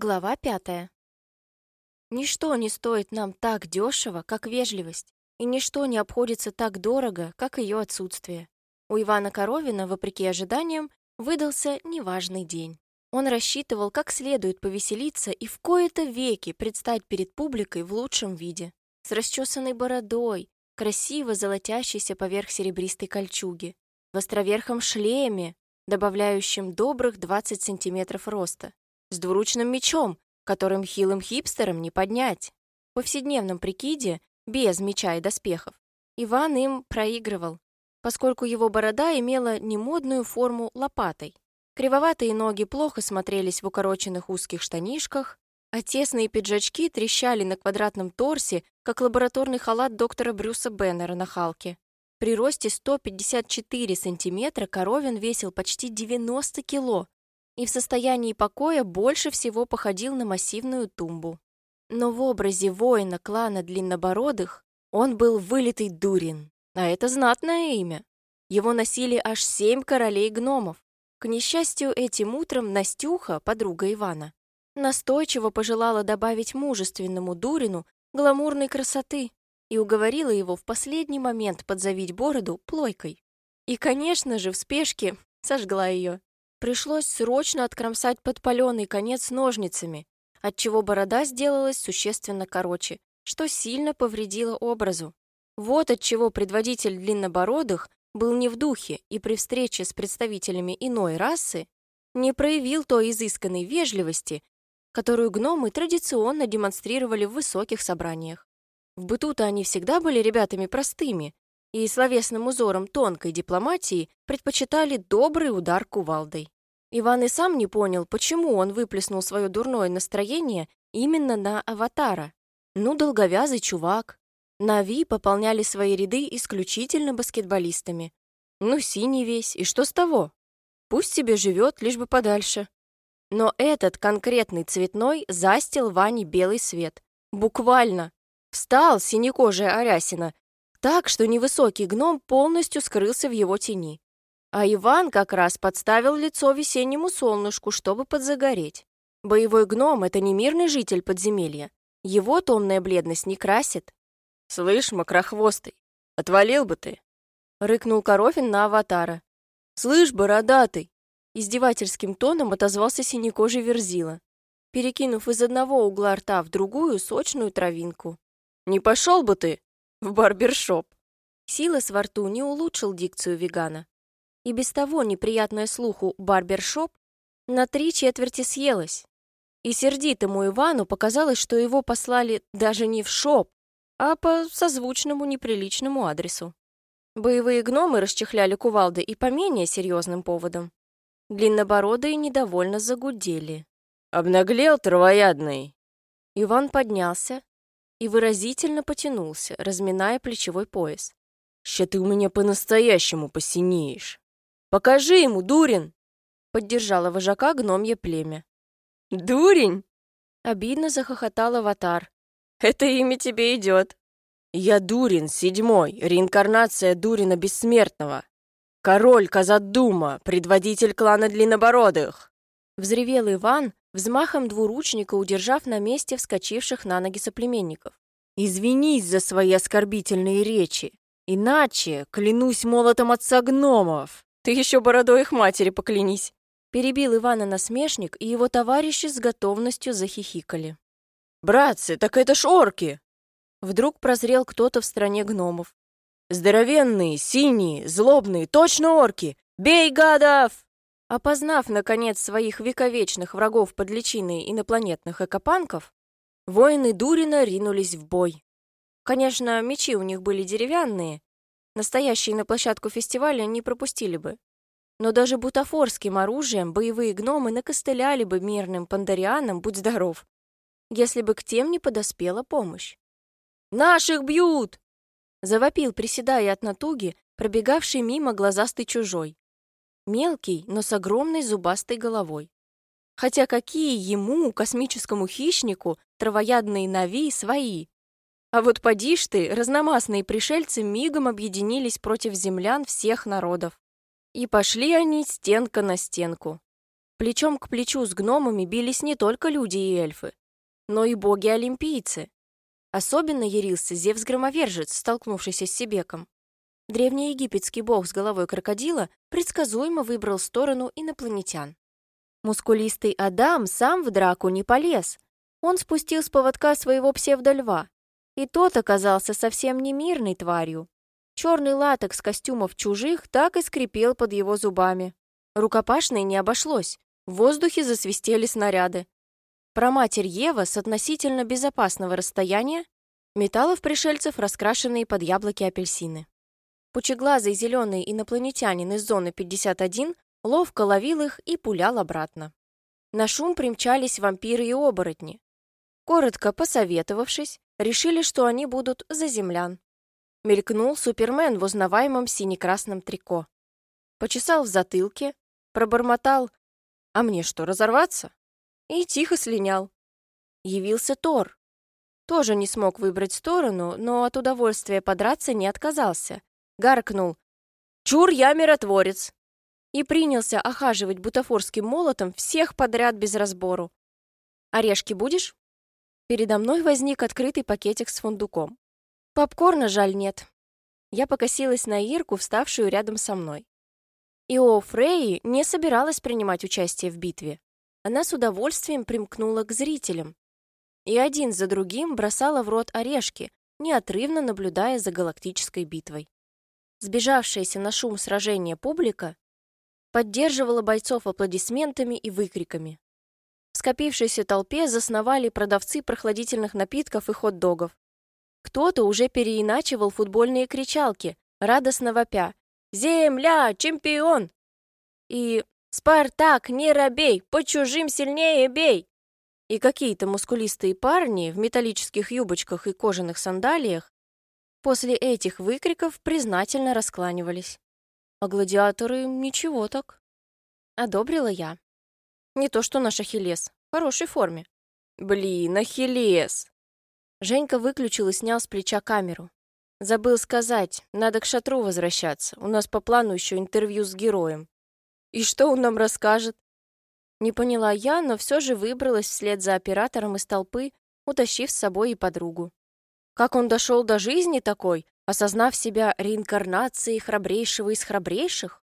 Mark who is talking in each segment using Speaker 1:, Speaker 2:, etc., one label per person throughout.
Speaker 1: Глава пятая. Ничто не стоит нам так дешево, как вежливость, и ничто не обходится так дорого, как ее отсутствие. У Ивана Коровина, вопреки ожиданиям, выдался неважный день. Он рассчитывал как следует повеселиться и в кои-то веки предстать перед публикой в лучшем виде, с расчесанной бородой, красиво золотящейся поверх серебристой кольчуги, в островерхом шлеме, добавляющем добрых 20 сантиметров роста, с двуручным мечом, которым хилым хипстерам не поднять. В повседневном прикиде, без меча и доспехов, Иван им проигрывал, поскольку его борода имела немодную форму лопатой. Кривоватые ноги плохо смотрелись в укороченных узких штанишках, а тесные пиджачки трещали на квадратном торсе, как лабораторный халат доктора Брюса Беннера на Халке. При росте 154 сантиметра Коровин весил почти 90 кило, и в состоянии покоя больше всего походил на массивную тумбу. Но в образе воина клана Длиннобородых он был вылитый дурин, а это знатное имя. Его носили аж семь королей гномов. К несчастью, этим утром Настюха, подруга Ивана, настойчиво пожелала добавить мужественному Дурину гламурной красоты и уговорила его в последний момент подзавить бороду плойкой. И, конечно же, в спешке сожгла ее. Пришлось срочно откромсать подпаленный конец ножницами, отчего борода сделалась существенно короче, что сильно повредило образу. Вот отчего предводитель длиннобородых был не в духе и при встрече с представителями иной расы не проявил той изысканной вежливости, которую гномы традиционно демонстрировали в высоких собраниях. В быту-то они всегда были ребятами простыми, и словесным узором тонкой дипломатии предпочитали добрый удар кувалдой. Иван и сам не понял, почему он выплеснул свое дурное настроение именно на аватара. Ну, долговязый чувак. Нави пополняли свои ряды исключительно баскетболистами. Ну, синий весь, и что с того? Пусть себе живет, лишь бы подальше. Но этот конкретный цветной застил Ване белый свет. Буквально. Встал синекожая Арясина, так, что невысокий гном полностью скрылся в его тени. А Иван как раз подставил лицо весеннему солнышку, чтобы подзагореть. Боевой гном — это не мирный житель подземелья. Его томная бледность не красит. «Слышь, мокрохвостый, отвалил бы ты!» — рыкнул Коровин на аватара. «Слышь, бородатый!» — издевательским тоном отозвался синекожий Верзила, перекинув из одного угла рта в другую сочную травинку. «Не пошел бы ты в барбершоп. Силас во рту не улучшил дикцию вегана. И без того неприятное слуху барбершоп на три четверти съелось. И сердитому Ивану показалось, что его послали даже не в шоп, а по созвучному неприличному адресу. Боевые гномы расчехляли кувалды и по менее серьезным поводам. Длиннобородые недовольно загудели. «Обнаглел травоядный!» Иван поднялся, и выразительно потянулся, разминая плечевой пояс. «Ща ты у меня по-настоящему посинеешь! Покажи ему, дурин!» Поддержала вожака гномье племя. «Дурень?» Обидно захохотал аватар. «Это имя тебе идет!» «Я Дурин, седьмой, реинкарнация Дурина Бессмертного. Король Казадума, предводитель клана Длиннобородых!» Взревел Иван, взмахом двуручника удержав на месте вскочивших на ноги соплеменников. «Извинись за свои оскорбительные речи, иначе клянусь молотом отца гномов. Ты еще бородой их матери поклянись!» Перебил Ивана насмешник, и его товарищи с готовностью захихикали. «Братцы, так это ж орки!» Вдруг прозрел кто-то в стране гномов. «Здоровенные, синие, злобные, точно орки! Бей гадов!» Опознав, наконец, своих вековечных врагов под личиной инопланетных экопанков, воины Дурина ринулись в бой. Конечно, мечи у них были деревянные, настоящие на площадку фестиваля не пропустили бы. Но даже бутафорским оружием боевые гномы накостыляли бы мирным пандарианам, будь здоров, если бы к тем не подоспела помощь. «Наших бьют!» — завопил, приседая от натуги, пробегавший мимо глазастый чужой. Мелкий, но с огромной зубастой головой. Хотя какие ему, космическому хищнику, травоядные нави свои? А вот поди ж разномастные пришельцы мигом объединились против землян всех народов. И пошли они стенка на стенку. Плечом к плечу с гномами бились не только люди и эльфы, но и боги-олимпийцы. Особенно ярился Зевс-громовержец, столкнувшийся с Себеком. Древнеегипетский бог с головой крокодила предсказуемо выбрал сторону инопланетян. Мускулистый Адам сам в драку не полез. Он спустил с поводка своего псевдольва. И тот оказался совсем не мирной тварью. Черный латекс костюмов чужих так и скрипел под его зубами. Рукопашной не обошлось. В воздухе засвистели снаряды. Про матерь Ева с относительно безопасного расстояния металла в пришельцев раскрашенные под яблоки апельсины. Пучеглазый зеленый инопланетянин из зоны 51 ловко ловил их и пулял обратно. На шум примчались вампиры и оборотни. Коротко посоветовавшись, решили, что они будут за землян. Мелькнул Супермен в узнаваемом сине-красном трико. Почесал в затылке, пробормотал «А мне что, разорваться?» и тихо слинял. Явился Тор. Тоже не смог выбрать сторону, но от удовольствия подраться не отказался. Гаркнул «Чур, я миротворец!» и принялся охаживать бутафорским молотом всех подряд без разбору. «Орешки будешь?» Передо мной возник открытый пакетик с фундуком. Попкорна жаль нет. Я покосилась на Ирку, вставшую рядом со мной. Ио Фрейи не собиралась принимать участие в битве. Она с удовольствием примкнула к зрителям. И один за другим бросала в рот орешки, неотрывно наблюдая за галактической битвой. Сбежавшаяся на шум сражения публика поддерживала бойцов аплодисментами и выкриками. В скопившейся толпе засновали продавцы прохладительных напитков и хот-догов. Кто-то уже переиначивал футбольные кричалки, радостно вопя «Земля! Чемпион!» и «Спартак, не робей! По чужим сильнее бей!» И какие-то мускулистые парни в металлических юбочках и кожаных сандалиях после этих выкриков признательно раскланивались. А гладиаторы ничего так. Одобрила я. Не то что наш Ахиллес. В хорошей форме. Блин, Ахиллес! Женька выключил и снял с плеча камеру. Забыл сказать, надо к шатру возвращаться. У нас по плану еще интервью с героем. И что он нам расскажет? Не поняла я, но все же выбралась вслед за оператором из толпы, утащив с собой и подругу. Как он дошел до жизни такой, осознав себя реинкарнацией храбрейшего из храбрейших?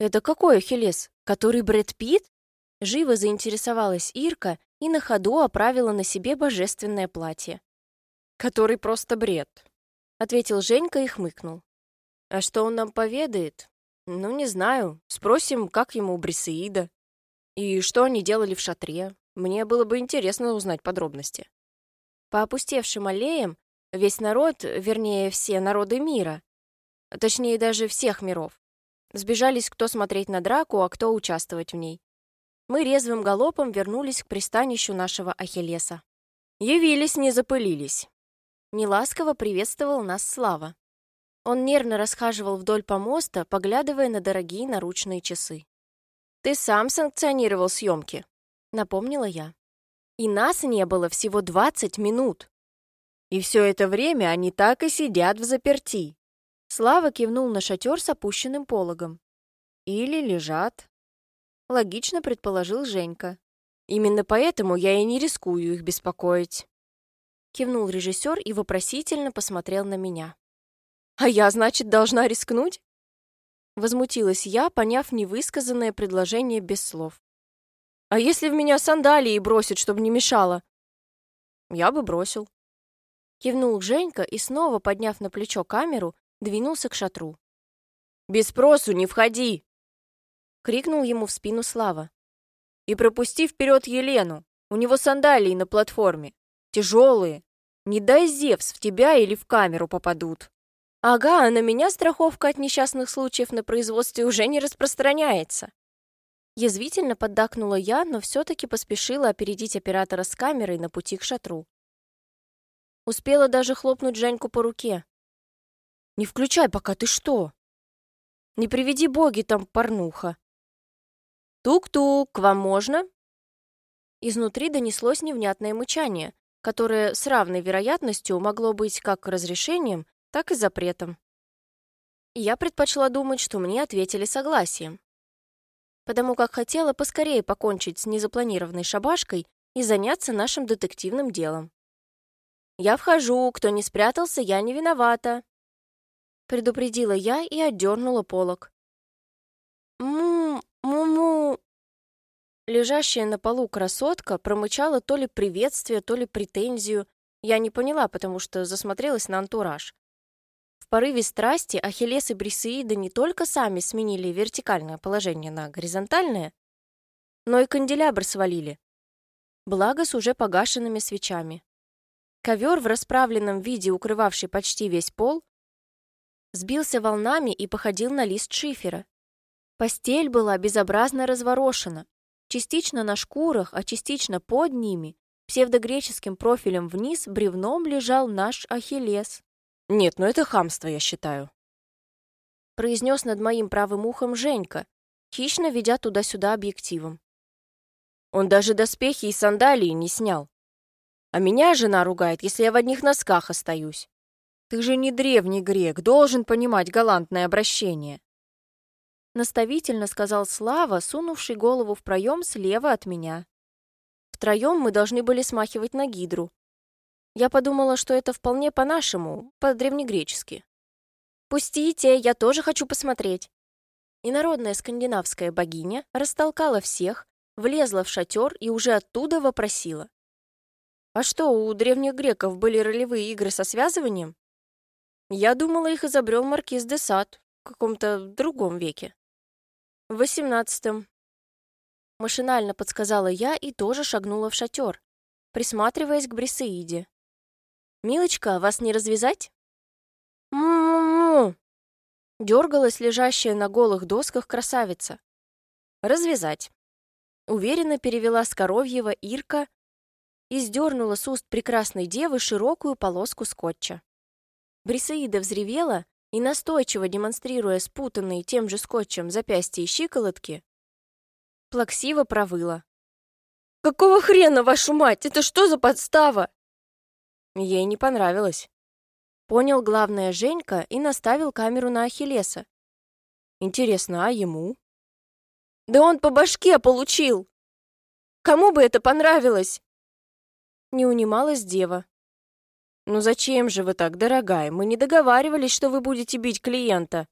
Speaker 1: Это какой Ахиллес? Который Брэд Питт? Живо заинтересовалась Ирка и на ходу оправила на себе божественное платье. «Который просто бред», — ответил Женька и хмыкнул. «А что он нам поведает? Ну, не знаю. Спросим, как ему Брисеида. И что они делали в шатре. Мне было бы интересно узнать подробности». По опустевшим аллеям Весь народ, вернее, все народы мира, точнее, даже всех миров, сбежались кто смотреть на драку, а кто участвовать в ней. Мы резвым галопом вернулись к пристанищу нашего Ахиллеса. Явились, не запылились. Неласково приветствовал нас Слава. Он нервно расхаживал вдоль помоста, поглядывая на дорогие наручные часы. «Ты сам санкционировал съемки», — напомнила я. «И нас не было всего 20 минут». И все это время они так и сидят в заперти. Слава кивнул на шатер с опущенным пологом. Или лежат. Логично предположил Женька. Именно поэтому я и не рискую их беспокоить. Кивнул режиссер и вопросительно посмотрел на меня. «А я, значит, должна рискнуть?» Возмутилась я, поняв невысказанное предложение без слов. «А если в меня сандалии бросят, чтобы не мешало?» «Я бы бросил», Кивнул Женька и снова, подняв на плечо камеру, двинулся к шатру. «Без спросу не входи!» Крикнул ему в спину Слава. «И пропусти вперед Елену! У него сандалии на платформе. Тяжелые. Не дай Зевс, в тебя или в камеру попадут». «Ага, а на меня страховка от несчастных случаев на производстве уже не распространяется». Язвительно поддакнула я, но все-таки поспешила опередить оператора с камерой на пути к шатру. Успела даже хлопнуть Женьку по руке. «Не включай пока, ты что?» «Не приведи боги там порнуха!» «Тук-тук, к вам можно?» Изнутри донеслось невнятное мычание, которое с равной вероятностью могло быть как разрешением, так и запретом. я предпочла думать, что мне ответили согласием. потому как хотела поскорее покончить с незапланированной шабашкой и заняться нашим детективным делом. «Я вхожу, кто не спрятался, я не виновата», предупредила я и отдернула полок. «Му, му-му...» Лежащая на полу красотка промычала то ли приветствие, то ли претензию. Я не поняла, потому что засмотрелась на антураж. В порыве страсти Ахиллес и Брисеида не только сами сменили вертикальное положение на горизонтальное, но и канделябр свалили. Благо с уже погашенными свечами. Ковер в расправленном виде, укрывавший почти весь пол, сбился волнами и походил на лист шифера. Постель была безобразно разворошена, частично на шкурах, а частично под ними, псевдогреческим профилем вниз бревном лежал наш Ахиллес. «Нет, ну это хамство, я считаю», — произнес над моим правым ухом Женька, хищно ведя туда-сюда объективом. Он даже доспехи и сандалии не снял. А меня жена ругает, если я в одних носках остаюсь. Ты же не древний грек, должен понимать галантное обращение. Наставительно сказал Слава, сунувший голову в проем слева от меня. Втроем мы должны были смахивать на гидру, я подумала, что это вполне по-нашему, по-древнегречески. «Пустите, я тоже хочу посмотреть». И народная скандинавская богиня растолкала всех, влезла в шатер и уже оттуда вопросила. «А что, у древних греков были ролевые игры со связыванием?» Я думала, их изобрел маркиз де Сад в каком-то другом веке. В восемнадцатом. Машинально подсказала я и тоже шагнула в шатер, присматриваясь к Брисеиде. «Милочка, вас не развязать?» «Му-му-му!» Дергалась лежащая на голых досках красавица. «Развязать!» Уверенно перевела с коровьего Ирка и сдернула с уст прекрасной девы широкую полоску скотча. Брисаида взревела и, настойчиво демонстрируя спутанные тем же скотчем запястья и щиколотки, плаксиво провыла. «Какого хрена, вашу мать? Это что за подстава?» Ей не понравилось. Понял главное Женька и наставил камеру на Ахиллеса. Интересно, а ему? Да он по башке получил! Кому бы это понравилось? Не унималась дева. «Ну зачем же вы так, дорогая? Мы не договаривались, что вы будете бить клиента».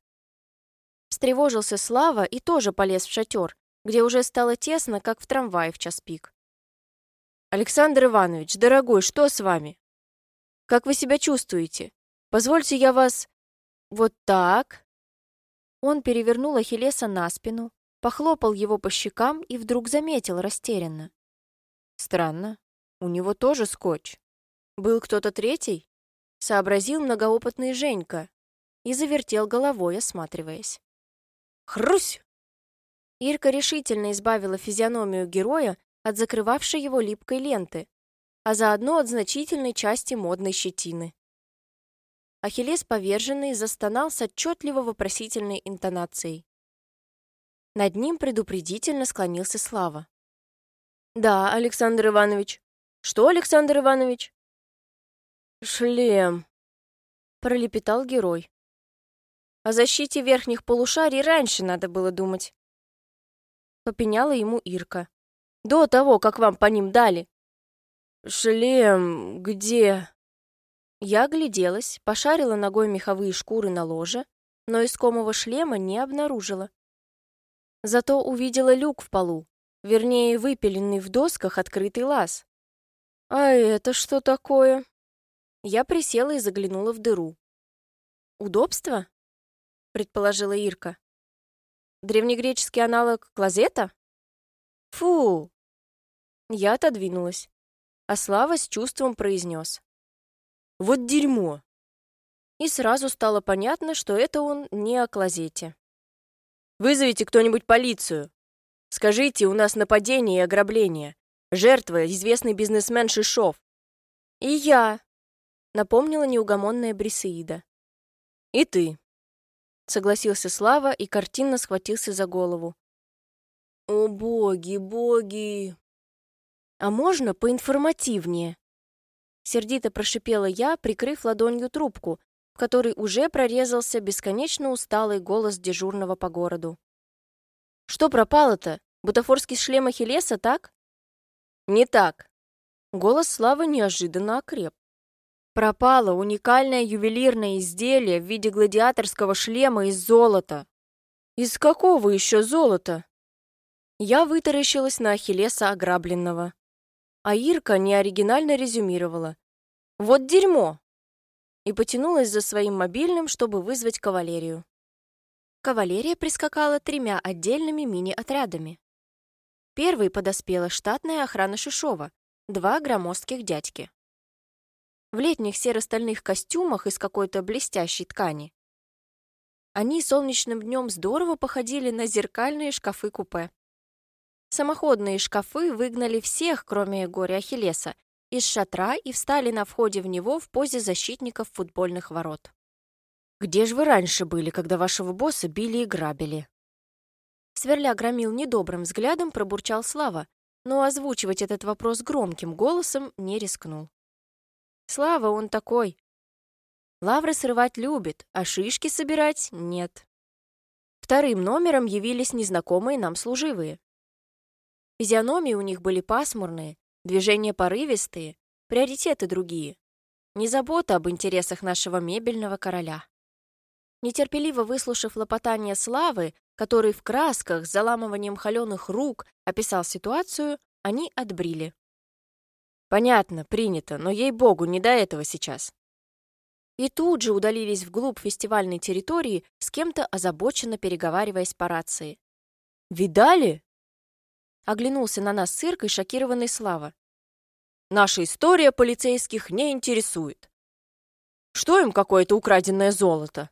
Speaker 1: Встревожился Слава и тоже полез в шатер, где уже стало тесно, как в трамвае в час пик. «Александр Иванович, дорогой, что с вами? Как вы себя чувствуете? Позвольте я вас... Вот так». Он перевернул Ахиллеса на спину, похлопал его по щекам и вдруг заметил растерянно. «Странно, у него тоже скотч. Был кто-то третий?» Сообразил многоопытный Женька и завертел головой, осматриваясь. «Хрусь!» Ирка решительно избавила физиономию героя от закрывавшей его липкой ленты, а заодно от значительной части модной щетины. Ахиллес поверженный застонал с отчетливо вопросительной интонацией. Над ним предупредительно склонился Слава. «Да, Александр Иванович». «Что, Александр Иванович?» «Шлем», — пролепетал герой. «О защите верхних полушарий раньше надо было думать». Попеняла ему Ирка. «До того, как вам по ним дали. «Шлем где?» Я огляделась, пошарила ногой меховые шкуры на ложе, но искомого шлема не обнаружила. Зато увидела люк в полу, вернее, выпиленный в досках открытый лаз. «А это что такое?» Я присела и заглянула в дыру. «Удобство?» — предположила Ирка. «Древнегреческий аналог клозета?» «Фу!» Я отодвинулась а Слава с чувством произнес. «Вот дерьмо!» И сразу стало понятно, что это он не о клозете. «Вызовите кто-нибудь полицию! Скажите, у нас нападение и ограбление. Жертва — известный бизнесмен Шишов». «И я!» — напомнила неугомонная Брисеида. «И ты!» — согласился Слава и картинно схватился за голову. «О, боги, боги!» «А можно поинформативнее?» Сердито прошипела я, прикрыв ладонью трубку, в которой уже прорезался бесконечно усталый голос дежурного по городу. Что пропало-то? Бутафорский шлем Ахиллеса, так? Не так. Голос Славы неожиданно окреп. Пропало уникальное ювелирное изделие в виде гладиаторского шлема из золота. Из какого еще золота? Я вытаращилась на Ахиллеса ограбленного. А Ирка неоригинально резюмировала. «Вот дерьмо!» И потянулась за своим мобильным, чтобы вызвать кавалерию. Кавалерия прискакала тремя отдельными мини-отрядами. Первой подоспела штатная охрана Шишова, два громоздких дядьки. В летних серо-стальных костюмах из какой-то блестящей ткани. Они солнечным днем здорово походили на зеркальные шкафы-купе. Самоходные шкафы выгнали всех, кроме горя Ахиллеса, из шатра и встали на входе в него в позе защитников футбольных ворот. «Где же вы раньше были, когда вашего босса били и грабили?» Сверля громил недобрым взглядом, пробурчал Слава, но озвучивать этот вопрос громким голосом не рискнул. Слава он такой. Лавры срывать любит, а шишки собирать нет. Вторым номером явились незнакомые нам служивые. Физиономии у них были пасмурные, движения порывистые, приоритеты другие. Не забота об интересах нашего мебельного короля. Нетерпеливо выслушав лопотание Славы, который в красках с заламыванием холеных рук описал ситуацию, они отбрили. «Понятно, принято, но, ей-богу, не до этого сейчас». И тут же удалились вглубь фестивальной территории, с кем-то озабоченно переговариваясь по рации. «Видали?» Оглянулся на нас цирк и шокированный Слава. «Наша история полицейских не интересует. Что им какое-то украденное золото?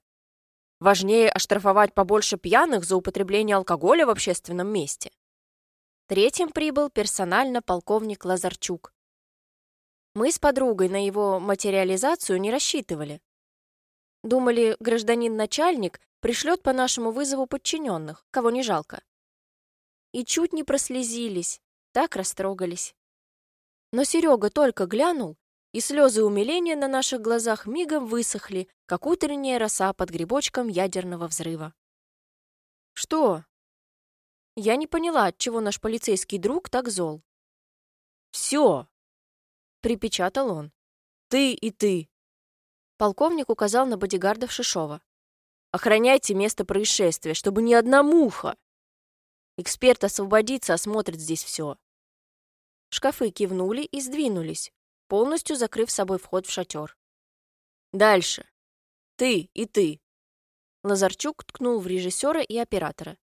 Speaker 1: Важнее оштрафовать побольше пьяных за употребление алкоголя в общественном месте». Третьим прибыл персонально полковник Лазарчук. Мы с подругой на его материализацию не рассчитывали. Думали, гражданин-начальник пришлет по нашему вызову подчиненных, кого не жалко и чуть не прослезились, так растрогались. Но Серега только глянул, и слезы умиления на наших глазах мигом высохли, как утренняя роса под грибочком ядерного взрыва. «Что?» Я не поняла, отчего наш полицейский друг так зол. «Все!» — припечатал он. «Ты и ты!» Полковник указал на бодигардов Шишова. «Охраняйте место происшествия, чтобы ни одна муха Эксперт освободится, осмотрит здесь все. Шкафы кивнули и сдвинулись, полностью закрыв собой вход в шатер. Дальше. Ты и ты. Лазарчук ткнул в режиссера и оператора.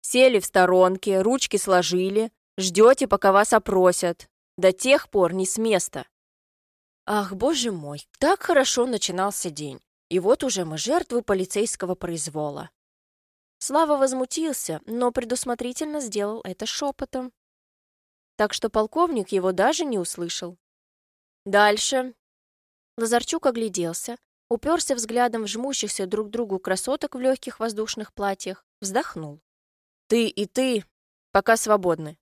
Speaker 1: Сели в сторонке, ручки сложили, ждете, пока вас опросят. До тех пор не с места. Ах, боже мой, так хорошо начинался день. И вот уже мы жертвы полицейского произвола. Слава возмутился, но предусмотрительно сделал это шепотом. Так что полковник его даже не услышал. Дальше. Лазарчук огляделся, уперся взглядом в жмущихся друг другу красоток в легких воздушных платьях, вздохнул. «Ты и ты пока свободны.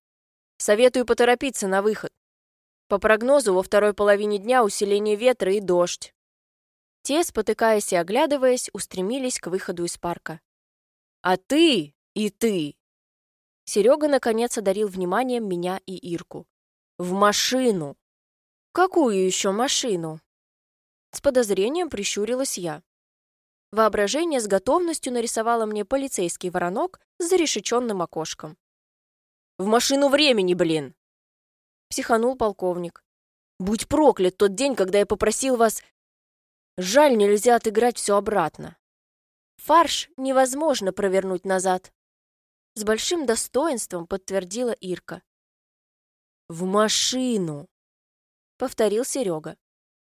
Speaker 1: Советую поторопиться на выход. По прогнозу, во второй половине дня усиление ветра и дождь». Те, спотыкаясь и оглядываясь, устремились к выходу из парка. А ты и ты. Серега наконец одарил вниманием меня и Ирку. В машину. Какую еще машину? С подозрением прищурилась я. Воображение с готовностью нарисовало мне полицейский воронок с зарешеченным окошком. «В машину времени, блин!» Психанул полковник. «Будь проклят тот день, когда я попросил вас...» «Жаль, нельзя отыграть все обратно. Фарш невозможно провернуть назад. С большим достоинством подтвердила Ирка. «В машину!» — повторил Серега.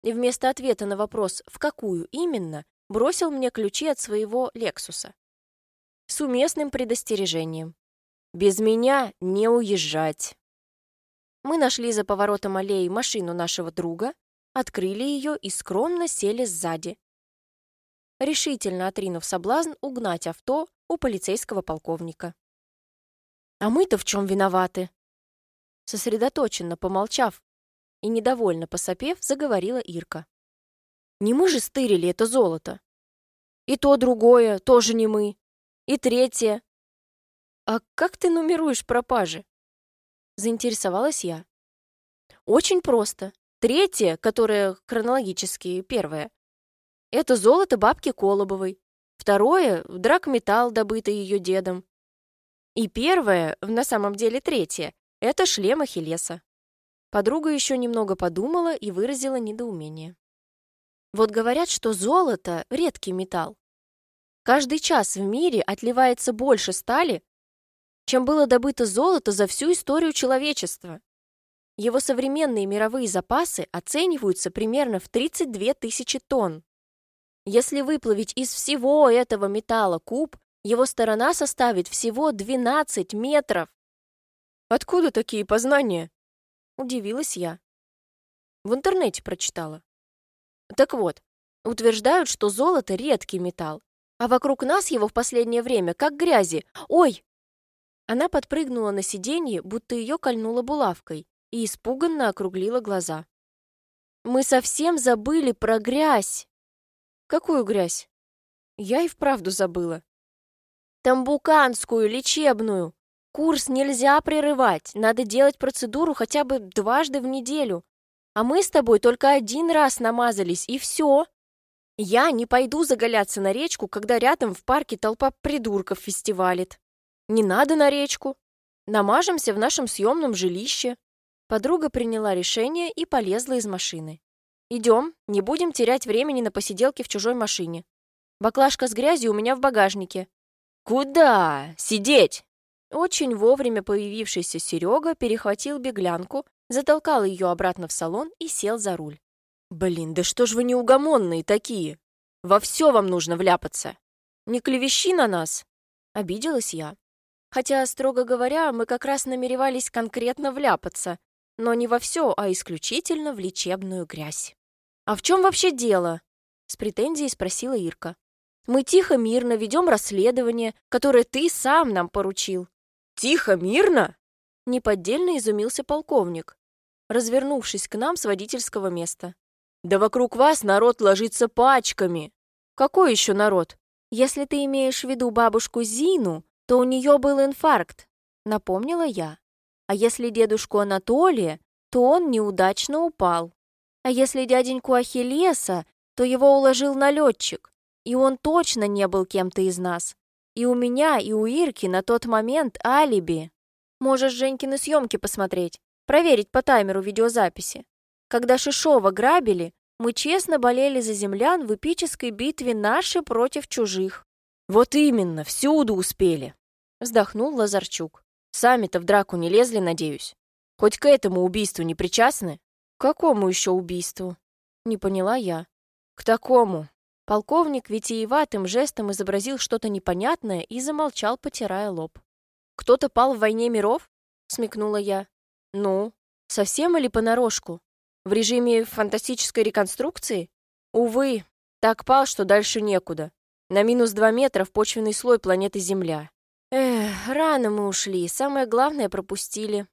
Speaker 1: И вместо ответа на вопрос «в какую именно?» бросил мне ключи от своего «Лексуса». С уместным предостережением. «Без меня не уезжать». Мы нашли за поворотом аллеи машину нашего друга, открыли ее и скромно сели сзади, решительно отринув соблазн угнать авто у полицейского полковника. «А мы-то в чем виноваты?» Сосредоточенно помолчав и недовольно посопев, заговорила Ирка. «Не мы же стырили это золото. И то другое тоже не мы. И третье. «А как ты нумеруешь пропажи?» Заинтересовалась я. «Очень просто. Третье, которое хронологически первое, это золото бабки Колобовой. Второе — драгметалл, добытый ее дедом. И первое, на самом деле третье, это шлем Ахиллеса. Подруга еще немного подумала и выразила недоумение. Вот говорят, что золото — редкий металл. Каждый час в мире отливается больше стали, чем было добыто золото за всю историю человечества. Его современные мировые запасы оцениваются примерно в 32 тысячи тонн. Если выплавить из всего этого металла куб, его сторона составит всего 12 метров. «Откуда такие познания?» – удивилась я. В интернете прочитала. Так вот, утверждают, что золото – редкий металл, а вокруг нас его в последнее время как грязи. Ой! Она подпрыгнула на сиденье, будто ее кольнула булавкой, и испуганно округлила глаза. «Мы совсем забыли про грязь!» «Какую грязь?» Я и вправду забыла. «Тамбуканскую, лечебную! Курс нельзя прерывать, надо делать процедуру хотя бы дважды в неделю. А мы с тобой только один раз намазались, и все!» Я не пойду заголяться на речку, когда рядом в парке толпа придурков фестивалит. Не надо на речку. Намажемся в нашем съемном жилище. Подруга приняла решение и полезла из машины. Идем, не будем терять времени на посиделки в чужой машине. Баклажка с грязью у меня в багажнике. Куда? Сидеть! Очень вовремя появившийся Серега перехватил беглянку, затолкал ее обратно в салон и сел за руль. «Блин, да что ж вы неугомонные такие? Во все вам нужно вляпаться. Не клевещи на нас!» Обиделась я. Хотя, строго говоря, мы как раз намеревались конкретно вляпаться, но не во все, а исключительно в лечебную грязь. «А в чем вообще дело?» — с претензией спросила Ирка. «Мы тихо, мирно ведем расследование, которое ты сам нам поручил». «Тихо, мирно?» — неподдельно изумился полковник, развернувшись к нам с водительского места. Да вокруг вас народ ложится пачками. Какой еще народ? Если ты имеешь в виду бабушку Зину, то у нее был инфаркт, напомнила я. А если дедушку Анатолия, то он неудачно упал. А если дяденьку Ахиллеса, то его уложил налетчик, и он точно не был кем-то из нас. И у меня, и у Ирки на тот момент алиби. Можешь Женькины съемки посмотреть, проверить по таймеру видеозаписи. Когда Шишова грабили, мы честно болели за землян в эпической битве наши против чужих. Вот именно, всюду успели, вздохнул Лазарчук. Сами-то в драку не лезли, надеюсь. Хоть к этому убийству не причастны? К какому еще убийству? Не поняла я. К такому. Полковник витиеватым жестом изобразил что-то непонятное и замолчал, потирая лоб. «Кто-то пал в войне миров?» — смекнула я. «Ну, совсем или понарошку? В режиме фантастической реконструкции? Увы, так пал, что дальше некуда. На минус два метра в почвенный слой планеты Земля. Эх, рано мы ушли, самое главное пропустили.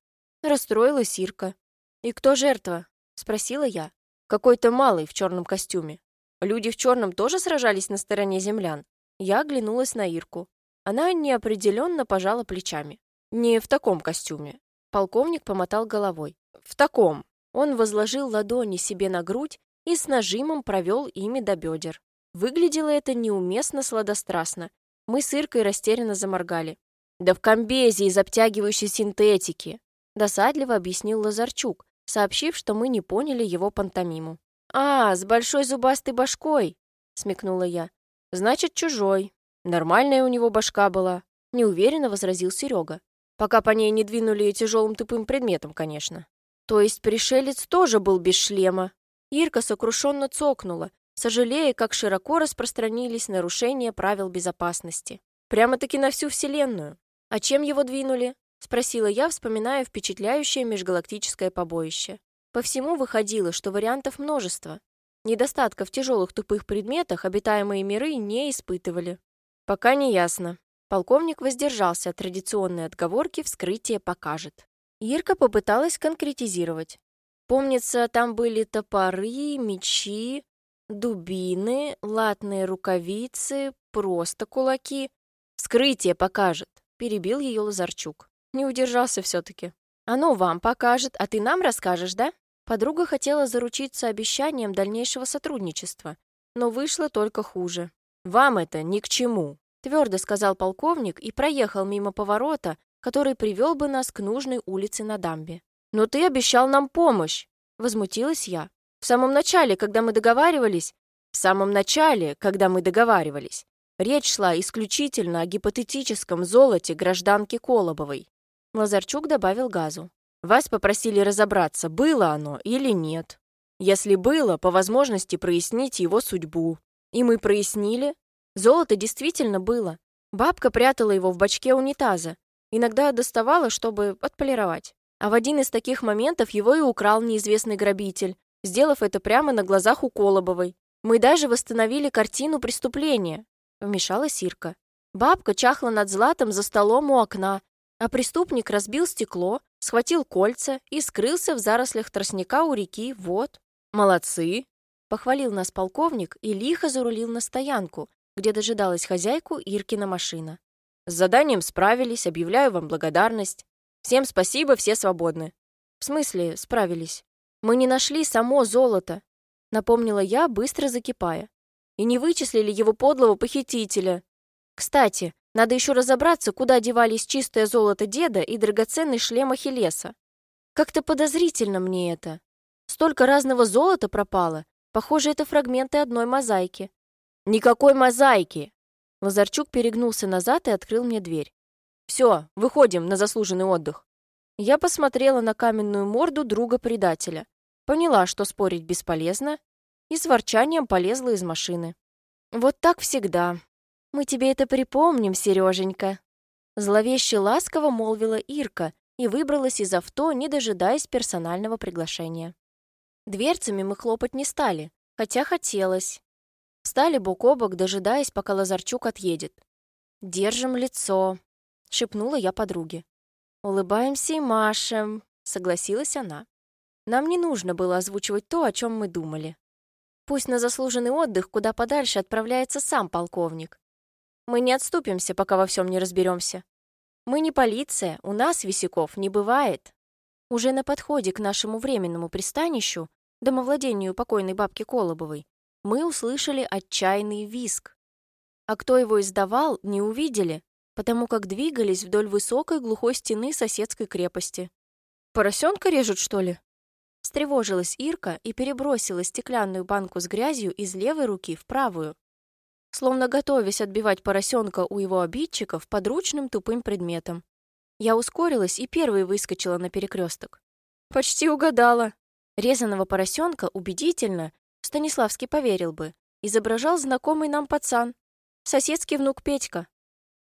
Speaker 1: Расстроилась Ирка. «И кто жертва?» — спросила я. «Какой-то малый в черном костюме. Люди в черном тоже сражались на стороне землян?» Я оглянулась на Ирку. Она неопределенно пожала плечами. «Не в таком костюме». Полковник помотал головой. «В таком. Он возложил ладони себе на грудь и с нажимом провел ими до бедер. Выглядело это неуместно сладострастно. Мы с Иркой растерянно заморгали. «Да в комбезе из обтягивающей синтетики!» Досадливо объяснил Лазарчук, сообщив, что мы не поняли его пантомиму. «А, с большой зубастой башкой!» — смекнула я. «Значит, чужой. Нормальная у него башка была», — неуверенно возразил Серега. «Пока по ней не двинули тяжелым тупым предметом, конечно». То есть пришелец тоже был без шлема. Ирка сокрушенно цокнула, сожалея, как широко распространились нарушения правил безопасности. Прямо-таки на всю Вселенную. А чем его двинули? Спросила я, вспоминая впечатляющее межгалактическое побоище. По всему выходило, что вариантов множество. Недостатков в тяжелых тупых предметах обитаемые миры не испытывали. Пока не ясно. Полковник воздержался от традиционной отговорки «вскрытие покажет». Ирка попыталась конкретизировать. Помнится, там были топоры, мечи, дубины, латные рукавицы, просто кулаки. «Вскрытие покажет», — перебил ее Лазарчук. Не удержался все-таки. Оно вам покажет, а ты нам расскажешь, да? Подруга хотела заручиться обещанием дальнейшего сотрудничества, но вышло только хуже. «Вам это ни к чему», — твердо сказал полковник и проехал мимо поворота, который привел бы нас к нужной улице на дамбе. «Но ты обещал нам помощь!» — возмутилась я. «В самом начале, когда мы договаривались...» «В самом начале, когда мы договаривались, речь шла исключительно о гипотетическом золоте гражданки Колобовой». Лазарчук добавил газу. «Вас попросили разобраться, было оно или нет. Если было, по возможности прояснить его судьбу. И мы прояснили. Золото действительно было. Бабка прятала его в бачке унитаза. Иногда доставала, чтобы отполировать. А в один из таких моментов его и украл неизвестный грабитель, сделав это прямо на глазах у Колобовой. Мы даже восстановили картину преступления. Вмешалась Ирка. Бабка чахла над златом за столом у окна, а преступник разбил стекло, схватил кольца и скрылся в зарослях тростника у реки. Вот. Молодцы, похвалил нас полковник и лихо зарулил на стоянку, где дожидалась хозяйку Иркина машина. С заданием справились, объявляю вам благодарность. Всем спасибо, все свободны. В смысле, справились? Мы не нашли само золото, напомнила я, быстро закипая. И не вычислили его подлого похитителя. Кстати, надо еще разобраться, куда девались чистое золото деда и драгоценный шлем Ахиллеса. Как-то подозрительно мне это. Столько разного золота пропало. Похоже, это фрагменты одной мозаики. Никакой мозаики! Лазарчук перегнулся назад и открыл мне дверь. «Все, выходим на заслуженный отдых». Я посмотрела на каменную морду друга-предателя. Поняла, что спорить бесполезно, и с ворчанием полезла из машины. «Вот так всегда. Мы тебе это припомним, Сереженька». Зловеще ласково молвила Ирка и выбралась из авто, не дожидаясь персонального приглашения. Дверцами мы хлопать не стали, хотя хотелось. Встали бок о бок, дожидаясь, пока Лазарчук отъедет. «Держим лицо», — шепнула я подруге. «Улыбаемся и машем», — согласилась она. Нам не нужно было озвучивать то, о чем мы думали. Пусть на заслуженный отдых куда подальше отправляется сам полковник. Мы не отступимся, пока во всем не разберемся. Мы не полиция, у нас висяков не бывает. Уже на подходе к нашему временному пристанищу, домовладению покойной бабки Колобовой, мы услышали отчаянный визг. А кто его издавал, не увидели, потому как двигались вдоль высокой глухой стены соседской крепости. «Поросенка режут, что ли?» Встревожилась Ирка и перебросила стеклянную банку с грязью из левой руки в правую, словно готовясь отбивать поросенка у его обидчиков подручным тупым предметом. Я ускорилась и первой выскочила на перекресток. Почти угадала. Резаного поросенка убедительно Станиславский поверил бы. Изображал знакомый нам пацан. Соседский внук Петька.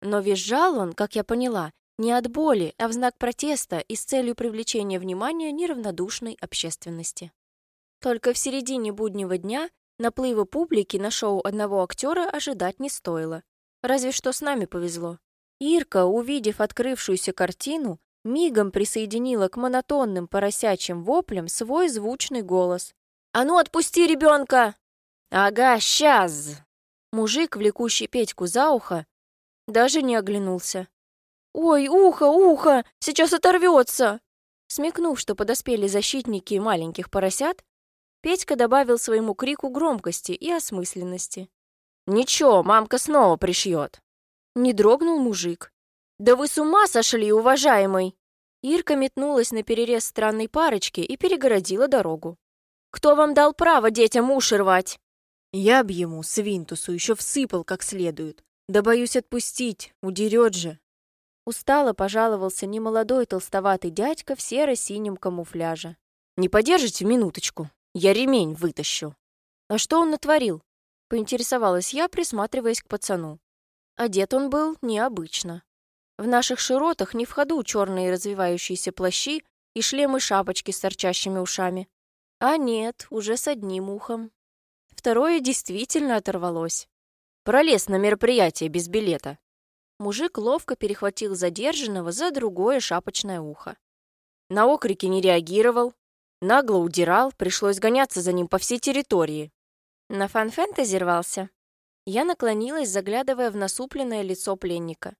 Speaker 1: Но визжал он, как я поняла, не от боли, а в знак протеста и с целью привлечения внимания неравнодушной общественности. Только в середине буднего дня наплыва публики на шоу одного актера ожидать не стоило. Разве что с нами повезло. Ирка, увидев открывшуюся картину, мигом присоединила к монотонным поросячьим воплям свой звучный голос. «А ну, отпусти ребенка!» «Ага, сейчас!» Мужик, влекущий Петьку за ухо, даже не оглянулся. «Ой, ухо, ухо! Сейчас оторвется!» Смекнув, что подоспели защитники маленьких поросят, Петька добавил своему крику громкости и осмысленности. «Ничего, мамка снова пришьет!» Не дрогнул мужик. «Да вы с ума сошли, уважаемый!» Ирка метнулась на перерез странной парочки и перегородила дорогу. Кто вам дал право детям уши рвать?» Я б ему, свинтусу, еще всыпал как следует. Да боюсь отпустить, удерет же. Устало пожаловался немолодой толстоватый дядька в серо-синем камуфляже. «Не подержите минуточку? Я ремень вытащу». «А что он натворил?» Поинтересовалась я, присматриваясь к пацану. Одет он был необычно. В наших широтах не в ходу черные развивающиеся плащи и шлемы-шапочки с торчащими ушами. А нет, уже с одним ухом. Второе действительно оторвалось. Пролез на мероприятие без билета. Мужик ловко перехватил задержанного за другое шапочное ухо. На окрики не реагировал, нагло удирал, пришлось гоняться за ним по всей территории. На фан-фэнтези рвался. Я наклонилась, заглядывая в насупленное лицо пленника.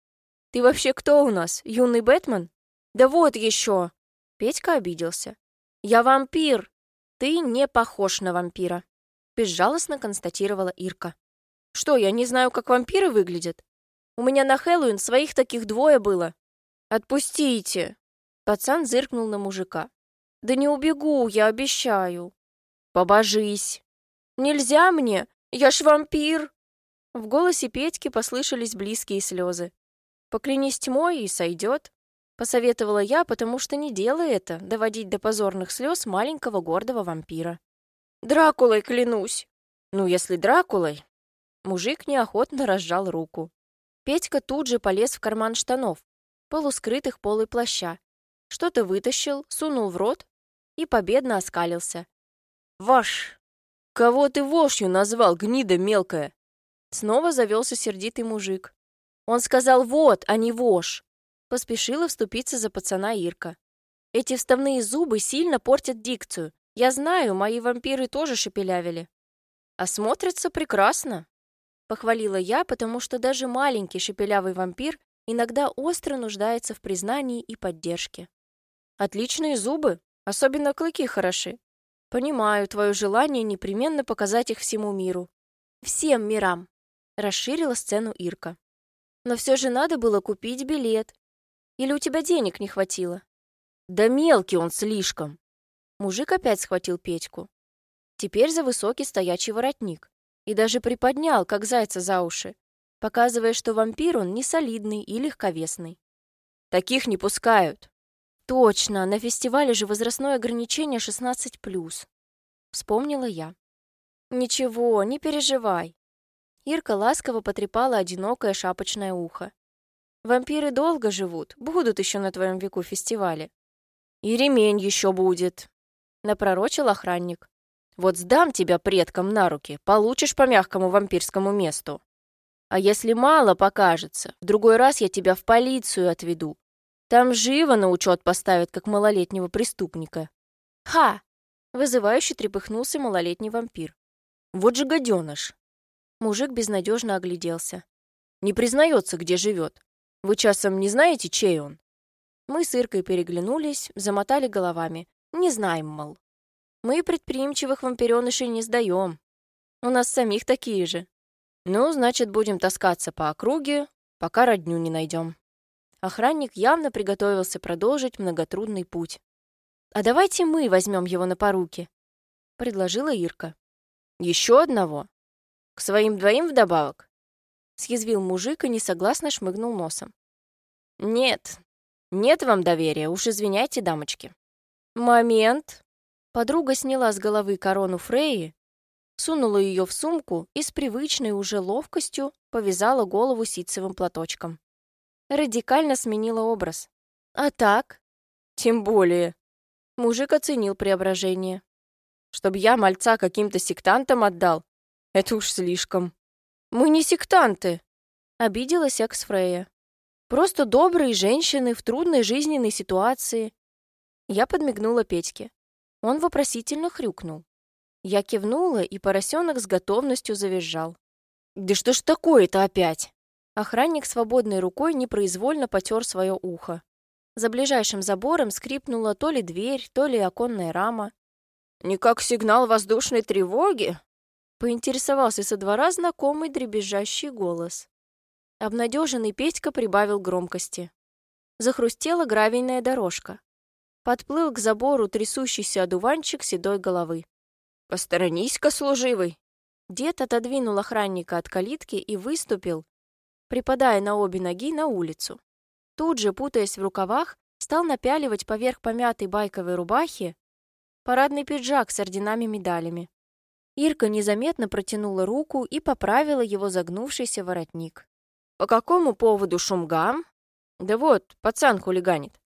Speaker 1: Ты вообще кто у нас, юный Бэтмен? Да вот еще. Петька обиделся. Я вампир. Ты не похож на вампира. Безжалостно констатировала Ирка. Что, я не знаю, как вампиры выглядят? У меня на Хэллоуин своих таких двое было. Отпустите. Пацан зыркнул на мужика. Да не убегу, я обещаю. Побожись. Нельзя мне, я ж вампир. В голосе Петьки послышались близкие слезы. «Поклянись тьмой, и сойдет», — посоветовала я, потому что не делай это, доводить до позорных слез маленького гордого вампира. «Дракулой клянусь!» «Ну, если Дракулой...» Мужик неохотно разжал руку. Петька тут же полез в карман штанов, полускрытых полой плаща, что-то вытащил, сунул в рот и победно оскалился. «Ваш! Кого ты вошью назвал, гнида мелкая?» Снова завелся сердитый мужик. Он сказал «вот», а не «вошь». Поспешила вступиться за пацана Ирка. Эти вставные зубы сильно портят дикцию. Я знаю, мои вампиры тоже шепелявили. А смотрится прекрасно. Похвалила я, потому что даже маленький шепелявый вампир иногда остро нуждается в признании и поддержке. Отличные зубы, особенно клыки хороши. Понимаю твое желание непременно показать их всему миру. Всем мирам. Расширила сцену Ирка. Но все же надо было купить билет. Или у тебя денег не хватило? Да мелкий он слишком. Мужик опять схватил Петьку. Теперь за высокий стоячий воротник. И даже приподнял, как зайца за уши, показывая, что вампир он не солидный и легковесный. Таких не пускают. Точно, на фестивале же возрастное ограничение 16+. Вспомнила я. Ничего, не переживай. Ирка ласково потрепала одинокое шапочное ухо. «Вампиры долго живут, будут еще на твоем веку фестивале». «И ремень еще будет», — напророчил охранник. «Вот сдам тебя предкам на руки, получишь по мягкому вампирскому месту. А если мало покажется, в другой раз я тебя в полицию отведу. Там живо на учет поставят, как малолетнего преступника». «Ха!» — вызывающе трепыхнулся малолетний вампир. «Вот же гаденыш!» Мужик безнадежно огляделся. «Не признается, где живет. Вы часом не знаете, чей он?» Мы с Иркой переглянулись, замотали головами. «Не знаем, мол. Мы предприимчивых вампиренышей не сдаем. У нас самих такие же. Ну, значит, будем таскаться по округе, пока родню не найдем». Охранник явно приготовился продолжить многотрудный путь. «А давайте мы возьмем его на поруки», — предложила Ирка. «Еще одного?» К своим двоим вдобавок?» Съязвил мужик и несогласно шмыгнул носом. «Нет, нет вам доверия, уж извиняйте, дамочки». «Момент!» Подруга сняла с головы корону Фреи, сунула ее в сумку и с привычной уже ловкостью повязала голову ситцевым платочком. Радикально сменила образ. «А так?» «Тем более». Мужик оценил преображение. «Чтоб я мальца каким-то сектантам отдал, это уж слишком. Мы не сектанты, обиделась Эксфрея. Просто добрые женщины в трудной жизненной ситуации. Я подмигнула Петьке. Он вопросительно хрюкнул. Я кивнула, и поросенок с готовностью завизжал. «Да что ж такое-то опять?» Охранник свободной рукой непроизвольно потер свое ухо. За ближайшим забором скрипнула то ли дверь, то ли оконная рама. «Не как сигнал воздушной тревоги?» Поинтересовался со двора знакомый дребезжащий голос. Обнадеженный Петька прибавил громкости. Захрустела гравийная дорожка. Подплыл к забору трясущийся одуванчик седой головы. «Посторонись-ка, служивый!» Дед отодвинул охранника от калитки и выступил, припадая на обе ноги на улицу. Тут же, путаясь в рукавах, стал напяливать поверх помятой байковой рубахи парадный пиджак с орденами-медалями. Ирка незаметно протянула руку и поправила его загнувшийся воротник. «По какому поводу шумгам?» «Да вот, пацан хулиганит».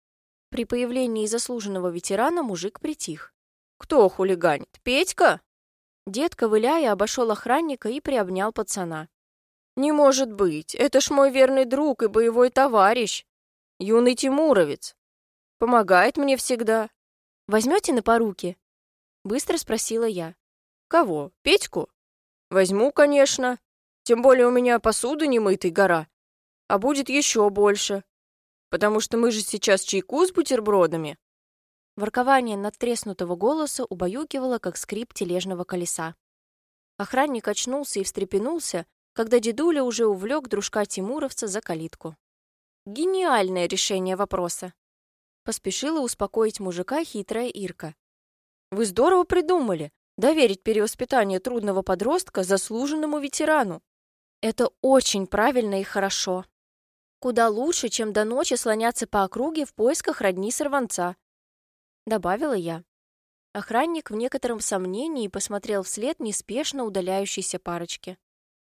Speaker 1: При появлении заслуженного ветерана мужик притих. «Кто хулиганит? Петька?» Дед, ковыляя, обошел охранника и приобнял пацана. «Не может быть! Это ж мой верный друг и боевой товарищ! Юный Тимуровец! Помогает мне всегда!» «Возьмете на поруки?» Быстро спросила я. Кого? Петьку? Возьму, конечно. Тем более у меня посуды немытой гора.
Speaker 2: а будет еще больше. Потому что мы же сейчас чайку с бутербродами.
Speaker 1: Воркование надтреснутого голоса убаюкивало, как скрип тележного колеса. Охранник очнулся и встрепенулся, когда дедуля уже увлек дружка Тимуровца за калитку. Гениальное решение вопроса. Поспешила успокоить мужика хитрая Ирка. Вы здорово придумали доверить перевоспитание трудного подростка заслуженному ветерану. Это очень правильно и хорошо. Куда лучше, чем до ночи слоняться по округе в поисках родни сорванца. Добавила я. Охранник в некотором сомнении посмотрел вслед неспешно удаляющейся парочке.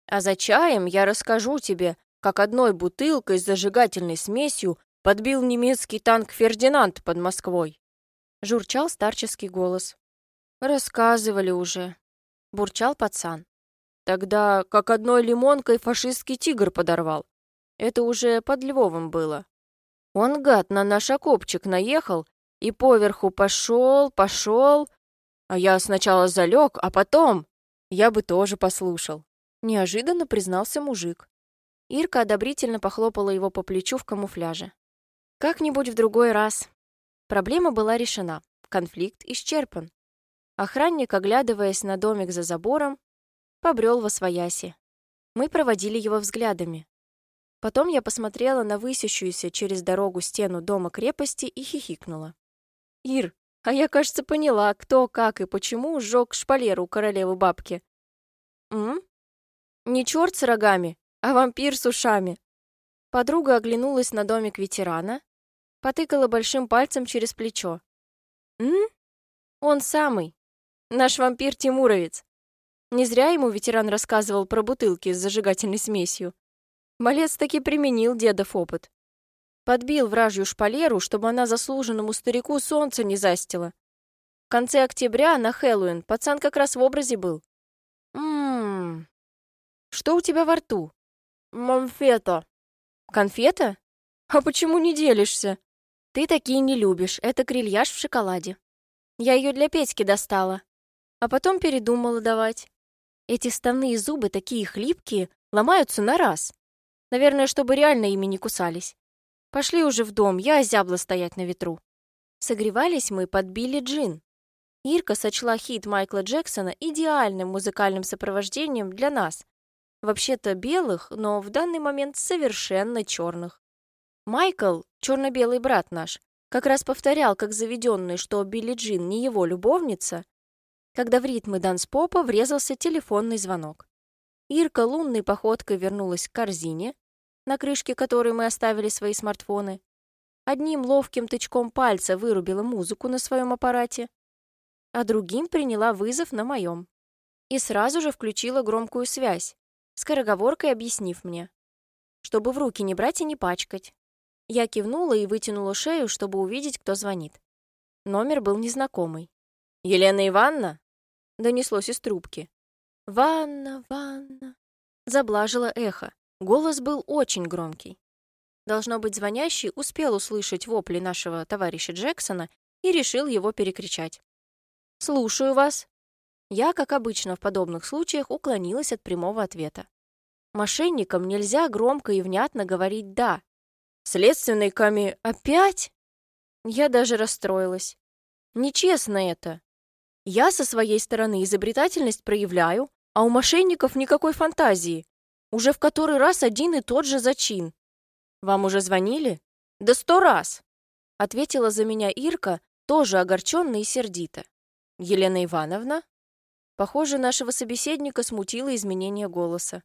Speaker 2: «А за чаем я расскажу тебе, как одной бутылкой с зажигательной смесью подбил немецкий танк «Фердинанд» под Москвой».
Speaker 1: Журчал старческий голос.
Speaker 2: «Рассказывали уже», —
Speaker 1: бурчал пацан.
Speaker 2: «Тогда как одной лимонкой фашистский тигр подорвал. Это уже под Львовом было. Он, гад, на наш окопчик наехал и поверху пошел, пошел. А я сначала залег, а потом я бы тоже послушал».
Speaker 1: Неожиданно признался мужик. Ирка одобрительно похлопала его по плечу в камуфляже. «Как-нибудь в другой раз». Проблема была решена, конфликт исчерпан. Охранник, оглядываясь на домик за забором, побрел во свояси. Мы проводили его взглядами. Потом я посмотрела на высящуюся через дорогу стену дома крепости и хихикнула. «Ир, а я, кажется, поняла, кто, как и почему сжег шпалеру королевы бабки». «М? Не черт с рогами, а вампир с ушами». Подруга оглянулась на домик ветерана, потыкала большим пальцем через плечо. «М? Он самый. Наш вампир Тимуровец. Не зря ему ветеран рассказывал про бутылки с зажигательной смесью. Малец таки применил дедов опыт. Подбил вражью шпалеру, чтобы она заслуженному старику солнце не застило. В конце октября на Хэллоуин пацан как раз в образе был. Ммм. Что у тебя во рту?
Speaker 2: Конфета.
Speaker 1: Конфета? А почему не делишься? Ты такие не любишь. Это крильяж в шоколаде. Я ее для Петьки достала. А потом передумала давать. Эти ставные зубы такие хлипкие, ломаются на раз. Наверное, чтобы реально ими не кусались. Пошли уже в дом, я озябла стоять на ветру. Согревались мы под Билли Джин. Ирка сочла хит Майкла Джексона идеальным музыкальным сопровождением для нас. Вообще-то белых, но в данный момент совершенно черных. Майкл, черно-белый брат наш, как раз повторял, как заведенный, что Билли Джин не его любовница, когда в ритмы данс-попа врезался телефонный звонок. Ирка лунной походкой вернулась к корзине, на крышке которой мы оставили свои смартфоны. Одним ловким тычком пальца вырубила музыку на своем аппарате, а другим приняла вызов на моем. И сразу же включила громкую связь, скороговоркой объяснив мне, чтобы в руки не брать и не пачкать. Я кивнула и вытянула шею, чтобы увидеть, кто звонит. Номер был незнакомый.
Speaker 2: «Елена Ивановна?»
Speaker 1: донеслось из трубки. «Ванна, ванна!» Заблажило эхо. Голос был очень громкий. Должно быть, звонящий успел услышать вопли нашего товарища Джексона и решил его перекричать. «Слушаю вас». Я, как обычно в подобных случаях, уклонилась от прямого ответа. Мошенникам нельзя громко и внятно говорить «да».
Speaker 2: Следственный коми...
Speaker 1: Опять? Я даже расстроилась. Нечестно это. Я со своей стороны изобретательность проявляю, а у мошенников никакой фантазии. Уже в который раз один и тот же зачин. Вам уже звонили? Да сто раз! Ответила за меня Ирка, тоже огорченно и сердито. Елена Ивановна? Похоже, нашего собеседника смутило изменение голоса.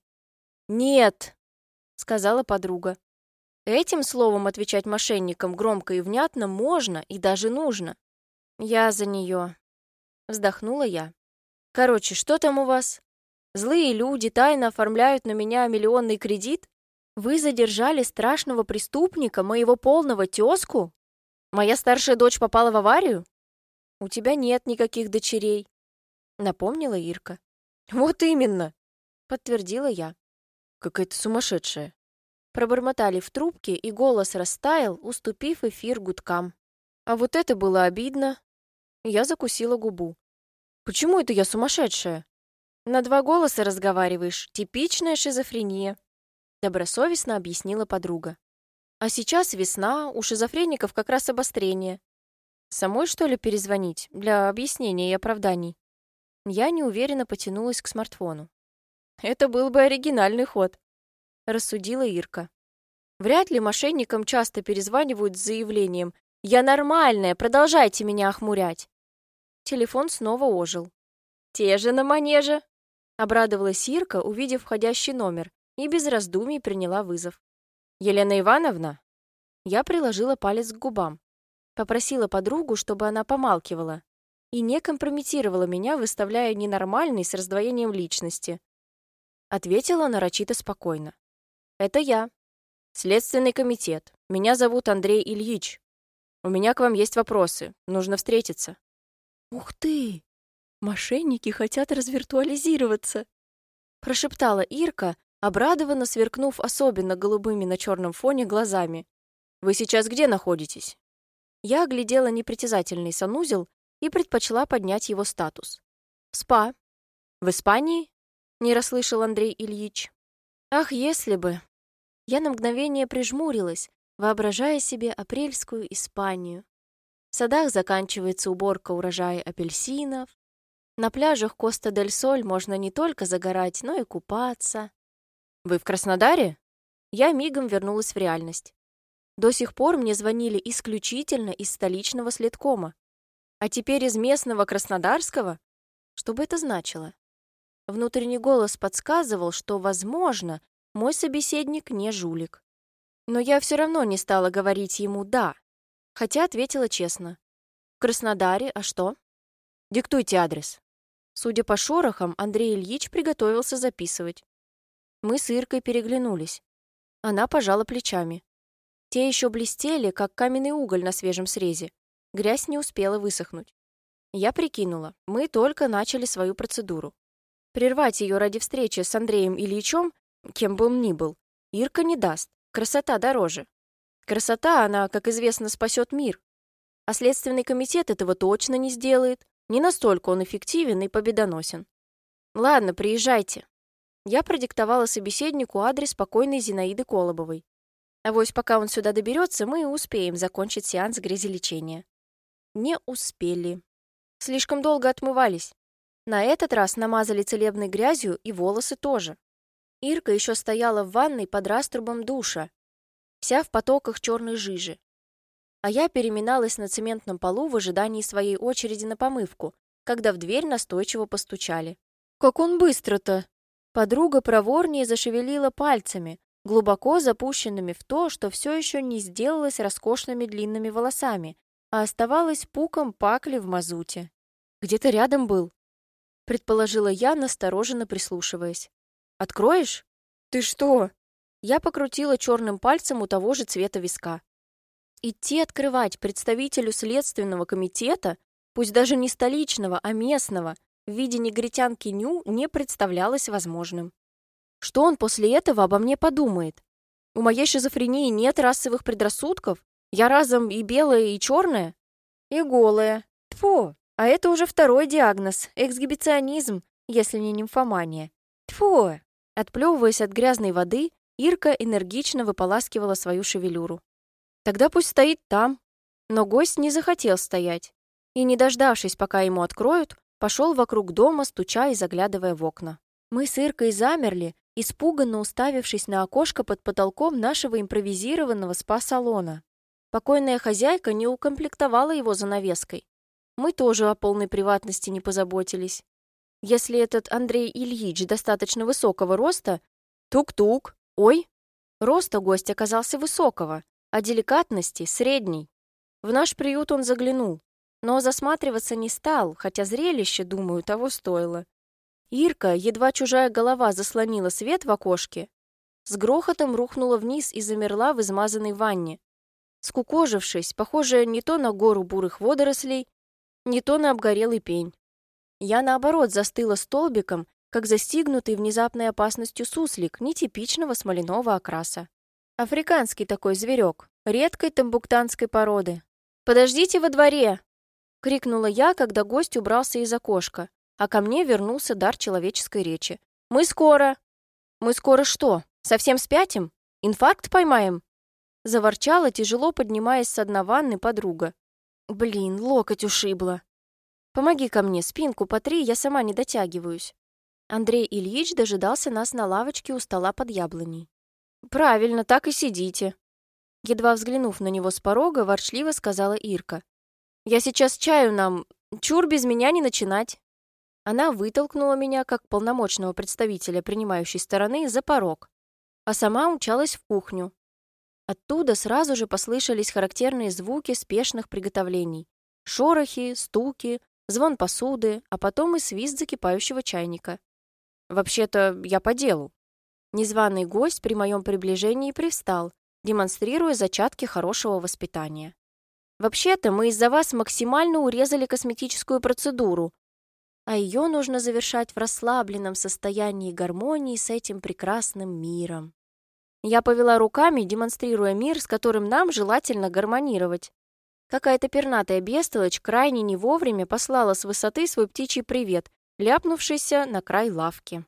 Speaker 1: «Нет», — сказала подруга. Этим словом отвечать мошенникам громко и внятно можно и даже нужно. Я за нее. Вздохнула я. Короче, что там у вас? Злые люди тайно оформляют на меня миллионный кредит? Вы задержали страшного преступника, моего полного тезку? Моя старшая дочь попала в аварию? У тебя нет никаких дочерей, напомнила Ирка. Вот именно, подтвердила я.
Speaker 2: Какая-то сумасшедшая.
Speaker 1: Пробормотали в трубке, и голос растаял, уступив эфир гудкам. А вот это было обидно. Я закусила губу. «Почему это я сумасшедшая?» «На два голоса разговариваешь. Типичная шизофрения». Добросовестно объяснила подруга. А сейчас весна, у шизофреников как раз обострение. Самой, что ли, перезвонить для объяснения и оправданий? Я неуверенно потянулась к смартфону. Это был бы оригинальный ход, рассудила Ирка. Вряд ли мошенникам часто перезванивают с заявлением «Я нормальная, продолжайте меня охмурять». Телефон снова ожил. «Те же на манеже!» Обрадовалась Ирка, увидев входящий номер, и без раздумий приняла вызов. «Елена Ивановна?» Я приложила палец к губам. Попросила подругу, чтобы она помалкивала и не компрометировала меня, выставляя ненормальный с раздвоением личности. Ответила нарочито спокойно. «Это я. Следственный комитет. Меня зовут Андрей Ильич. У меня к вам есть вопросы. Нужно встретиться». «Ух ты! Мошенники хотят развиртуализироваться!» Прошептала Ирка, обрадованно сверкнув особенно голубыми на черном фоне глазами. «Вы сейчас где находитесь?» Я оглядела непритязательный санузел и предпочла поднять его статус. «Спа. В Испании?» — не расслышал Андрей Ильич. «Ах, если бы!» Я на мгновение прижмурилась, воображая себе апрельскую Испанию. В садах заканчивается уборка урожая апельсинов. На пляжах Коста-дель-Соль можно не только загорать, но и купаться. «Вы в Краснодаре?» Я мигом вернулась в реальность. До сих пор мне звонили исключительно из столичного следкома. А теперь из местного Краснодарского? Что бы это значило? Внутренний голос подсказывал, что, возможно, мой собеседник не жулик. Но я все равно не стала говорить ему «да», хотя ответила честно. «В Краснодаре, а что?» «Диктуйте адрес». Судя по шорохам, Андрей Ильич приготовился записывать. Мы с Иркой переглянулись. Она пожала плечами. Те еще блестели, как каменный уголь на свежем срезе. Грязь не успела высохнуть. Я прикинула, мы только начали свою процедуру. Прервать ее ради встречи с Андреем Ильичем, кем бы он ни был, Ирка не даст. Красота дороже. Красота, она, как известно, спасет мир. А Следственный комитет этого точно не сделает. Не настолько он эффективен и победоносен. Ладно, приезжайте. Я продиктовала собеседнику адрес покойной Зинаиды Колобовой. А вось пока он сюда доберется, мы успеем закончить сеанс грязелечения. Не успели. Слишком долго отмывались. На этот раз намазали целебной грязью и волосы тоже. Ирка еще стояла в ванной под раструбом душа, вся в потоках черной жижи. А я переминалась на цементном полу в ожидании своей очереди на помывку, когда в дверь настойчиво постучали. «Как он быстро-то!» Подруга проворнее зашевелила пальцами, глубоко запущенными в то, что все еще не сделалось роскошными длинными волосами, а оставалось пуком пакли в мазуте. «Где-то рядом был», — предположила я, настороженно прислушиваясь. «Откроешь?» «Ты что?» Я покрутила черным пальцем у того же цвета виска. Идти открывать представителю Следственного комитета, пусть даже не столичного, а местного, в виде негритянки Ню не представлялось возможным. Что он после этого обо мне подумает? У моей шизофрении нет расовых предрассудков? Я разом и белая, и черная? И голая. Тьфу, а это уже второй диагноз – эксгибиционизм, если не нимфомания. Тьфу! Отплевываясь от грязной воды, Ирка энергично выполаскивала свою шевелюру. Тогда пусть стоит там. Но гость не захотел стоять. И, не дождавшись, пока ему откроют, пошел вокруг дома, стуча и заглядывая в окна. Мы с Иркой замерли, испуганно уставившись на окошко под потолком нашего импровизированного спа-салона. Покойная хозяйка не укомплектовала его занавеской. Мы тоже о полной приватности не позаботились. Если этот Андрей Ильич достаточно высокого роста, тук-тук, ой, роста гость оказался высокого, а деликатности — средней. В наш приют он заглянул, но засматриваться не стал, хотя зрелище, думаю, того стоило. Ирка, едва чужая голова заслонила свет в окошке, с грохотом рухнула вниз и замерла в измазанной ванне. Скукожившись, похожая не то на гору бурых водорослей, не то на обгорелый пень. Я, наоборот, застыла столбиком, как застигнутый внезапной опасностью суслик нетипичного смоляного окраса. Африканский такой зверек, редкой тамбуктанской породы. «Подождите во дворе!» — крикнула я, когда гость убрался из окошка, а ко мне вернулся дар человеческой речи. «Мы скоро!» «Мы скоро что?»
Speaker 2: Совсем спятим? Инфаркт поймаем?» Заворчала, тяжело поднимаясь с дна ванны подруга. «Блин, локоть ушибла. Помоги ко мне, спинку потри, я сама не дотягиваюсь». Андрей Ильич дожидался нас на лавочке у стола под яблоней. «Правильно, так и сидите». Едва взглянув на него с порога, ворчливо сказала Ирка. «Я сейчас чаю нам. Чур без меня не начинать». Она вытолкнула меня, как полномочного представителя принимающей стороны, за порог, а сама умчалась в кухню. Оттуда сразу же послышались характерные звуки спешных приготовлений. Шорохи, стуки, звон посуды, а потом и свист закипающего чайника. Вообще-то я по делу. Незваный гость при моем приближении привстал, демонстрируя зачатки хорошего воспитания. Вообще-то мы из-за вас максимально урезали косметическую процедуру, а ее нужно завершать в расслабленном состоянии гармонии с этим прекрасным миром. Я повела руками, демонстрируя мир, с которым нам желательно гармонировать. Какая-то пернатая бестолочь крайне не вовремя послала с высоты свой птичий привет, ляпнувшийся на край лавки.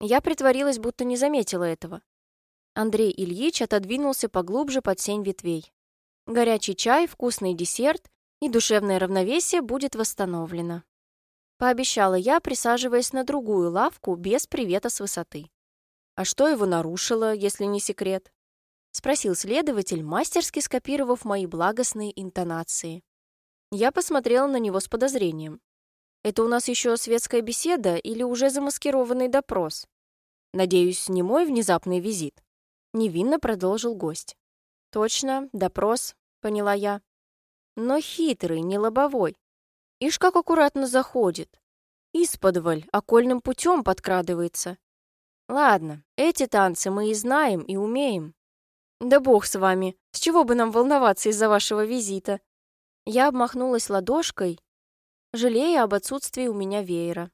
Speaker 2: Я притворилась, будто не заметила этого. Андрей Ильич отодвинулся поглубже под сень ветвей. Горячий чай, вкусный десерт и душевное равновесие будет восстановлено. Пообещала я, присаживаясь на другую лавку без привета с высоты. «А что его нарушило, если не секрет?» — спросил следователь, мастерски скопировав мои благостные интонации. Я посмотрела на него с подозрением. «Это у нас еще светская беседа или уже замаскированный допрос?» «Надеюсь, не мой внезапный визит?» Невинно продолжил гость. «Точно, допрос», — поняла я. «Но хитрый, не лобовой. Ишь, как аккуратно заходит. Исподволь, окольным путем подкрадывается. Ладно, эти танцы мы и знаем, и умеем. Да бог с вами, с чего бы нам волноваться из-за вашего визита? Я обмахнулась ладошкой, жалея об отсутствии у меня веера.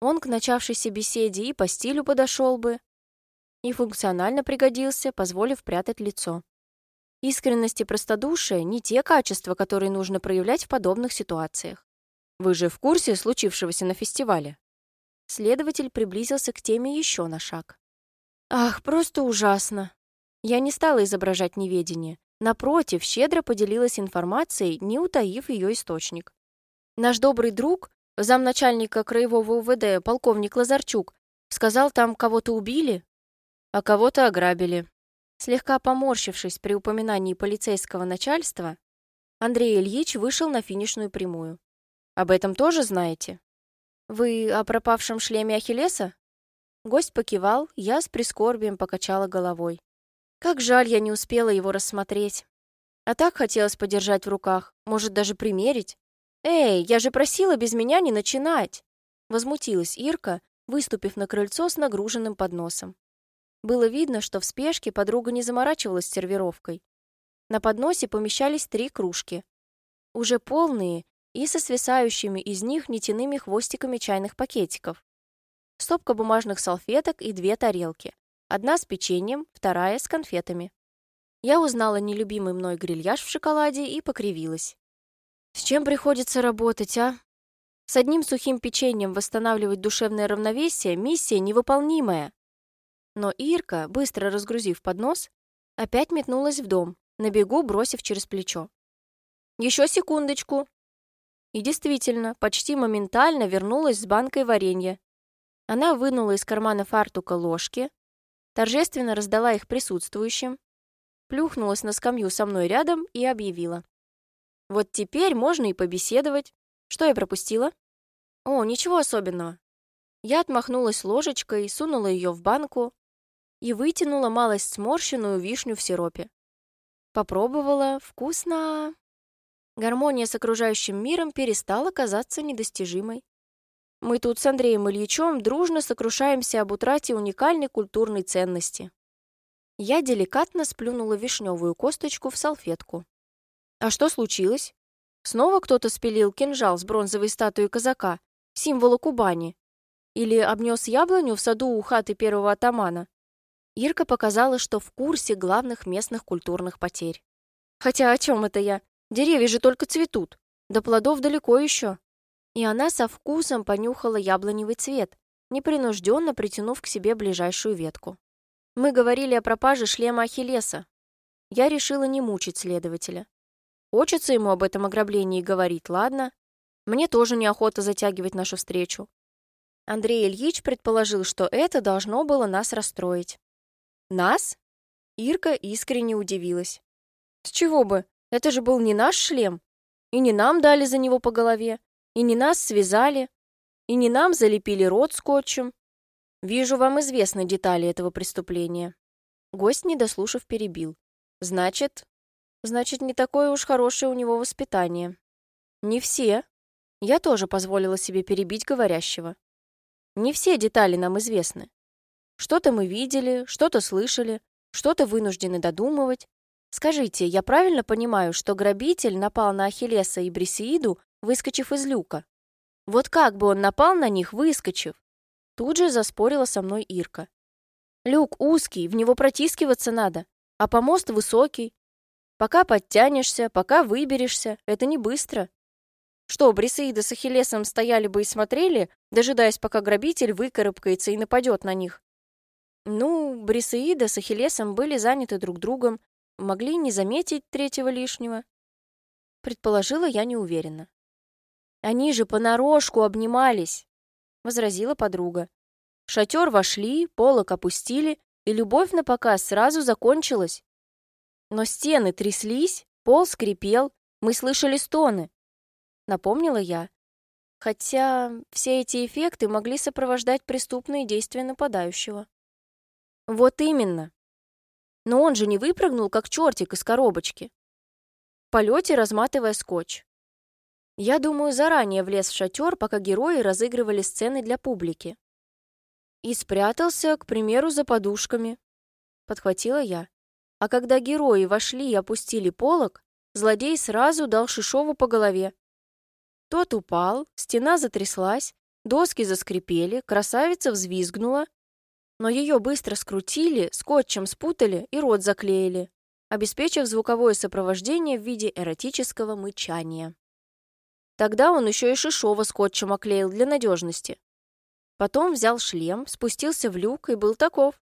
Speaker 2: Он к начавшейся беседе и по стилю подошел бы, и функционально пригодился, позволив прятать лицо. Искренность и простодушие — не те качества, которые нужно проявлять в подобных ситуациях. Вы же в курсе случившегося на фестивале?» Следователь приблизился к теме еще на шаг. «Ах, просто ужасно!» Я не стала изображать неведение. Напротив, щедро поделилась информацией, не утаив ее источник. Наш добрый друг, замначальника краевого УВД, полковник Лазарчук, сказал, там кого-то убили, а кого-то ограбили. Слегка поморщившись при упоминании полицейского начальства, Андрей Ильич вышел на финишную прямую. Об этом тоже знаете? Вы о пропавшем шлеме Ахиллеса? Гость покивал, я с прискорбием покачала головой. Как жаль, я не успела его рассмотреть. А так хотелось подержать в руках, может, даже примерить. «Эй, я же просила без меня не начинать!» Возмутилась Ирка, выступив на крыльцо с нагруженным подносом. Было видно, что в спешке подруга не заморачивалась сервировкой. На подносе помещались три кружки. Уже полные и со свисающими из них нитяными хвостиками чайных пакетиков. Стопка бумажных салфеток и две тарелки. Одна с печеньем, вторая с конфетами. Я узнала нелюбимый мной грильяж в шоколаде и покривилась. С чем приходится работать, а? С одним сухим печеньем восстанавливать душевное равновесие – миссия невыполнимая. Но Ирка, быстро разгрузив поднос, опять метнулась в дом, на бегу бросив через плечо. «Еще секундочку!» И действительно, почти моментально вернулась с банкой варенья. Она вынула из кармана фартука ложки, торжественно раздала их присутствующим, плюхнулась на скамью со мной рядом и объявила. «Вот теперь можно и побеседовать. Что я пропустила?» «О, ничего особенного». Я отмахнулась ложечкой, сунула ее в банку и вытянула малость сморщенную вишню в сиропе. Попробовала. Вкусно. Гармония с окружающим миром перестала казаться недостижимой. Мы тут с Андреем Ильичем дружно сокрушаемся об утрате уникальной культурной ценности. Я деликатно сплюнула вишневую косточку в салфетку. А что случилось? Снова кто-то спилил кинжал с бронзовой статуей казака, символа Кубани? Или обнес яблоню в саду у хаты первого атамана? Ирка показала, что в курсе главных местных культурных потерь. Хотя о чем это я? Деревья же только цветут. До плодов далеко еще. И она со вкусом понюхала яблоневый цвет, непринужденно притянув к себе ближайшую ветку.
Speaker 1: Мы говорили о пропаже шлема Ахиллеса. Я решила не мучить следователя. Хочется ему об этом ограблении говорить, ладно? Мне тоже неохота затягивать нашу встречу. Андрей Ильич предположил, что это должно было нас расстроить. Нас? Ирка искренне удивилась. С чего бы? Это же был не наш шлем. И не нам дали за него по голове, и не нас связали, и не нам залепили рот скотчем. Вижу, вам известны детали этого преступления. Гость, не дослушав, перебил. Значит, значит, не такое уж хорошее у него воспитание. Не все. Я тоже позволила себе перебить говорящего. Не все детали нам известны. Что-то мы видели, что-то слышали, что-то вынуждены додумывать. Скажите, я правильно понимаю, что грабитель напал на Ахиллеса и Брисеиду, выскочив из люка? Вот как бы он напал на них, выскочив? Тут же заспорила со мной Ирка. Люк узкий, в него протискиваться надо, а помост высокий. Пока подтянешься, пока выберешься, это не быстро. Что, Брисеида с Ахиллесом стояли бы и смотрели, дожидаясь, пока грабитель выкарабкается и нападет на них? Ну, Брисеида с Ахиллесом были заняты друг другом, могли не заметить третьего лишнего. Предположила я неуверенно. Они же понарошку обнимались, возразила подруга. В шатер вошли, полок опустили, и любовь на показ сразу закончилась. Но стены тряслись, пол скрипел, мы слышали стоны. Напомнила я. Хотя все эти эффекты могли сопровождать преступные действия нападающего. Вот именно. Но он же не выпрыгнул, как чертик из коробочки. В полете разматывая скотч. Я думаю, заранее влез в шатер, пока герои разыгрывали сцены для публики. И спрятался, к примеру, за подушками. Подхватила я. А когда герои вошли и опустили полог, злодей сразу дал Шишову по голове. Тот упал, стена затряслась, доски заскрипели, красавица взвизгнула, но ее быстро скрутили, скотчем спутали и рот заклеили, обеспечив звуковое сопровождение в виде эротического мычания. Тогда он еще и Шишова скотчем оклеил для надежности. Потом взял шлем, спустился в люк и был таков.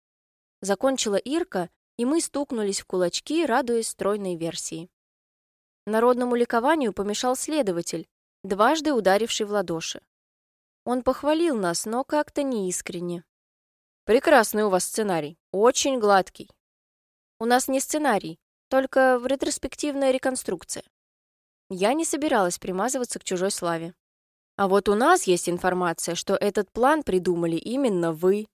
Speaker 1: Закончила Ирка, и мы стукнулись в кулачки, радуясь стройной версии. Народному ликованию помешал следователь, дважды ударивший в ладоши. Он похвалил нас, но как-то неискренне. Прекрасный у вас сценарий. Очень гладкий. У нас не сценарий, только ретроспективная реконструкция. Я не собиралась примазываться к чужой славе. А вот у нас есть информация, что этот план придумали именно вы.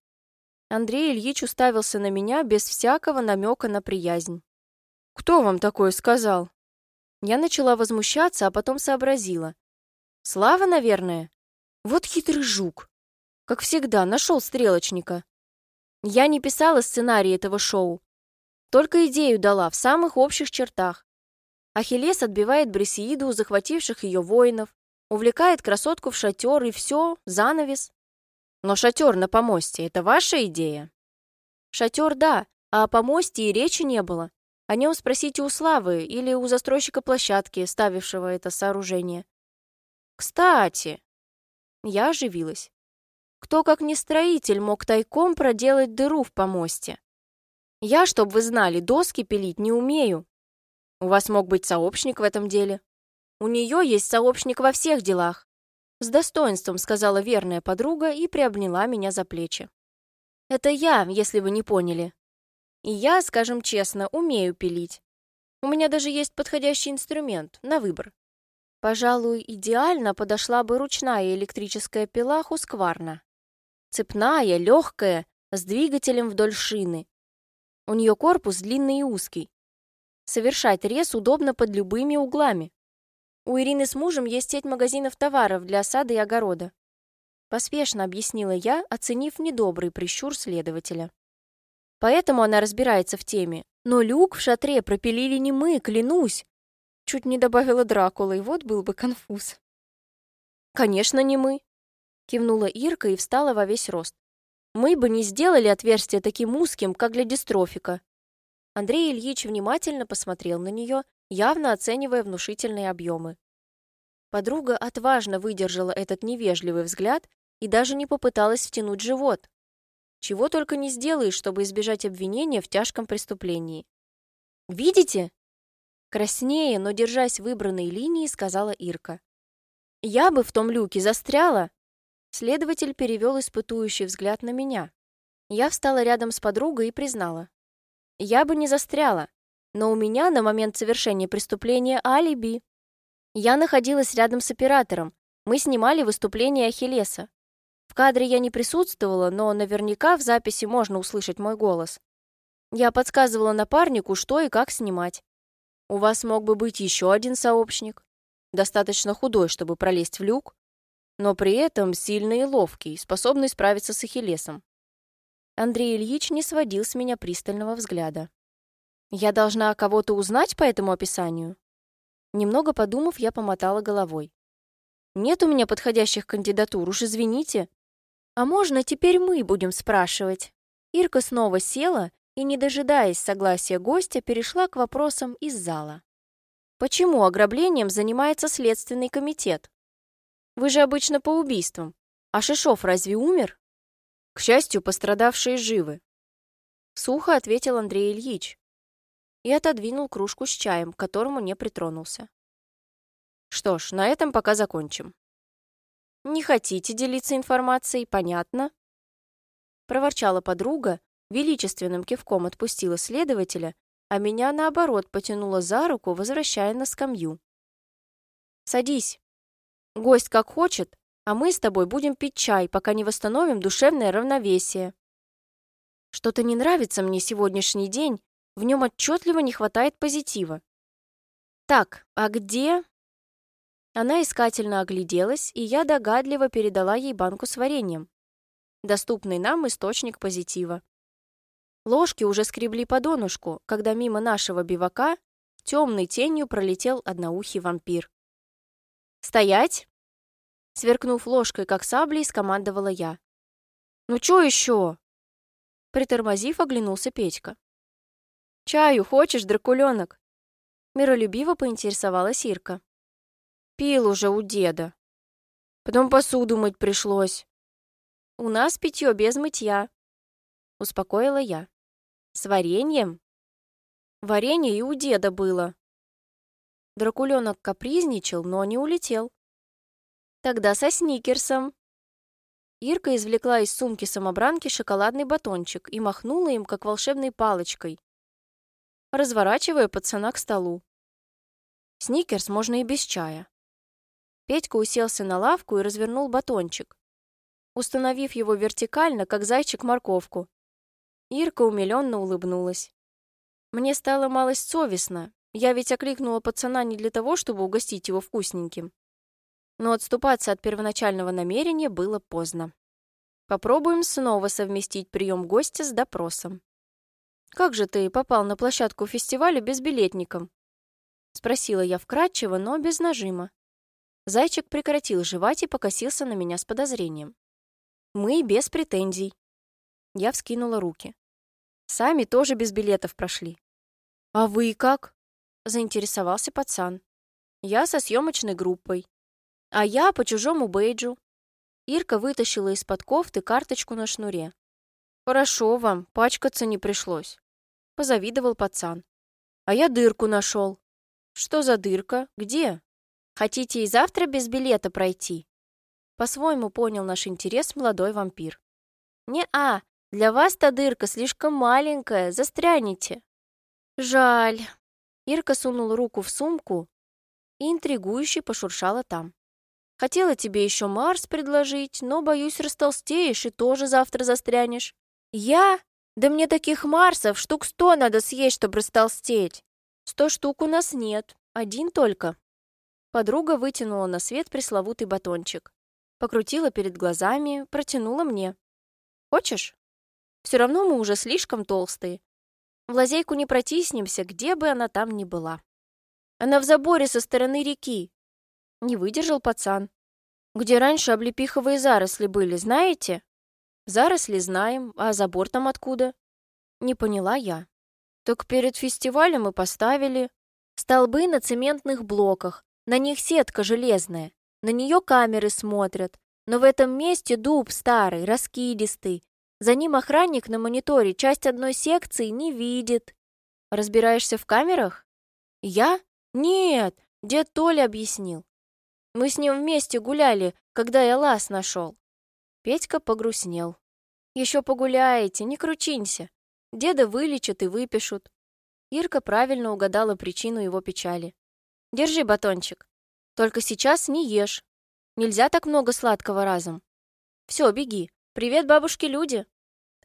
Speaker 1: Андрей Ильич уставился на меня без всякого намека на приязнь. «Кто вам такое сказал?» Я начала возмущаться, а потом сообразила. «Слава, наверное? Вот хитрый жук. Как всегда, нашел стрелочника. Я не писала сценарий этого шоу. Только идею дала в самых общих чертах. Ахиллес отбивает Брисеиду у захвативших ее воинов, увлекает красотку в шатер, и все, занавес. Но шатер на помосте — это ваша идея? Шатер — да, а о помосте и речи не было. О нем спросите у Славы или у застройщика площадки, ставившего это сооружение. Кстати, я оживилась. Кто, как не строитель, мог тайком проделать дыру в помосте? Я, чтоб вы знали, доски пилить не умею. У вас мог быть сообщник в этом деле. У нее есть сообщник во всех делах. С достоинством сказала верная подруга и приобняла меня за плечи. Это я, если вы не поняли. И я, скажем честно, умею пилить. У меня даже есть подходящий инструмент на выбор. Пожалуй, идеально подошла бы ручная электрическая пила Хускварна. Цепная, легкая, с двигателем вдоль шины. У нее корпус длинный и узкий. Совершать рез удобно под любыми углами. У Ирины с мужем есть сеть магазинов товаров для сада и огорода. Поспешно объяснила я, оценив недобрый прищур следователя. Поэтому она разбирается в теме. Но люк в шатре пропилили не мы, клянусь. Чуть не добавила Дракула, и вот был бы конфуз. Конечно, не мы. Кивнула Ирка и встала во весь рост. Мы бы не сделали отверстие таким узким, как для дистрофика. Андрей Ильич внимательно посмотрел на нее, явно оценивая внушительные объемы. Подруга отважно выдержала этот невежливый взгляд и даже не попыталась втянуть живот. Чего только не сделаешь, чтобы избежать обвинения в тяжком преступлении. «Видите?» Краснее, но держась выбранной линии, сказала Ирка. «Я бы в том люке застряла!» Следователь перевел испытующий взгляд на меня. Я встала рядом с подругой и признала. «Я бы не застряла, но у меня на момент совершения преступления алиби. Я находилась рядом с оператором. Мы снимали выступление Ахиллеса. В кадре я не присутствовала, но наверняка в записи можно услышать мой голос. Я подсказывала напарнику, что и как снимать. У вас мог бы быть еще один сообщник, достаточно худой, чтобы пролезть в люк, но при этом сильный и ловкий, способный справиться с Ахиллесом. Андрей Ильич не сводил с меня пристального взгляда. Я должна кого-то узнать по этому описанию? Немного подумав, я помотала головой. Нет у меня подходящих кандидатур, уж извините. А можно теперь мы будем спрашивать? Ирка снова села и, не дожидаясь согласия гостя, перешла к вопросам из зала. Почему ограблением занимается Следственный комитет? Вы же обычно по убийствам. А Шишов разве умер? К счастью, пострадавшие живы. Сухо ответил Андрей Ильич и отодвинул кружку с чаем, к которому не притронулся. Что ж, на этом пока закончим. Не хотите делиться информацией, понятно? Проворчала подруга, величественным кивком отпустила следователя, а меня, наоборот, потянула за руку, возвращая на скамью. «Садись. Гость как хочет, а мы с тобой будем пить чай, пока не восстановим душевное равновесие. Что-то не нравится мне сегодняшний день, в нем отчетливо не хватает позитива. Так, а где она искательно огляделась, и я догадливо передала ей банку с вареньем. Доступный нам источник позитива. Ложки уже скребли по донышку, когда мимо нашего бивака темной тенью пролетел одноухий вампир. «Стоять!» Сверкнув ложкой, как саблей, скомандовала я. «Ну чё еще?» Притормозив, оглянулся Петька. «Чаю хочешь, дракуленок?» Миролюбиво поинтересовалась Ирка. Пил уже у деда. Потом посуду мыть пришлось. У нас питье без мытья. Успокоила я. С вареньем? Варенье и у деда было. Дракуленок капризничал, но не улетел. Тогда со сникерсом. Ирка извлекла из сумки самобранки шоколадный батончик и махнула им, как волшебной палочкой, разворачивая пацана к столу. Сникерс можно и без чая. Петька уселся на лавку и развернул батончик, установив его вертикально, как зайчик морковку. Ирка умиленно улыбнулась. Мне стало малость совестно. Я ведь окликнула пацана не для того, чтобы угостить его вкусненьким. Но отступаться от первоначального намерения было поздно. Попробуем снова совместить прием гостя с допросом. «Как же ты попал на площадку фестиваля без безбилетником?» Спросила я вкратчиво, но без нажима. Зайчик прекратил жевать и покосился на меня с подозрением. «Мы без претензий». Я вскинула руки. «Сами тоже без билетов прошли». «А вы как?» — заинтересовался пацан. «Я со съемочной группой. А я по чужому бейджу». Ирка вытащила из-под кофты карточку на шнуре. «Хорошо вам, пачкаться не пришлось», — позавидовал пацан. «А я дырку нашел». «Что за дырка? Где?» Хотите и завтра без билета пройти?» По-своему понял наш интерес молодой вампир. «Не-а, для вас та дырка слишком маленькая, застрянете». «Жаль». Ирка сунула руку в сумку и интригующе пошуршала там. «Хотела тебе еще Марс предложить, но, боюсь, растолстеешь и тоже завтра застрянешь». «Я? Да мне таких Марсов штук сто надо съесть, чтобы растолстеть. Сто штук у нас нет, один только». Подруга вытянула на свет пресловутый батончик. Покрутила перед глазами, протянула мне. «Хочешь? Все равно мы уже слишком толстые. В лазейку не протиснемся, где бы она там ни была. Она в заборе со стороны реки. Не выдержал пацан. Где раньше облепиховые заросли были, знаете? Заросли знаем, а забор там откуда? Не поняла я. Так перед фестивалем мы поставили столбы на цементных блоках, на них сетка железная, на нее камеры смотрят. Но в этом месте дуб старый, раскидистый. За ним охранник на мониторе часть одной секции не видит. Разбираешься в камерах? Я? Нет, дед Толя объяснил. Мы с ним вместе гуляли, когда я лаз нашел. Петька погрустнел. Еще погуляете, не кручинься. Деда вылечат и выпишут. Ирка правильно угадала причину его печали. Держи батончик. Только сейчас не ешь. Нельзя так много сладкого разом. Все, беги. Привет, бабушки-люди.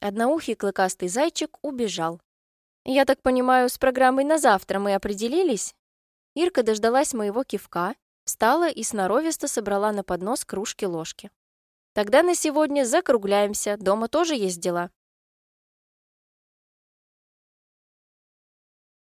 Speaker 1: Одноухий клыкастый зайчик убежал. Я так понимаю, с программой на завтра мы определились? Ирка дождалась моего кивка, встала и сноровисто собрала на поднос кружки-ложки. Тогда на сегодня закругляемся, дома тоже есть дела.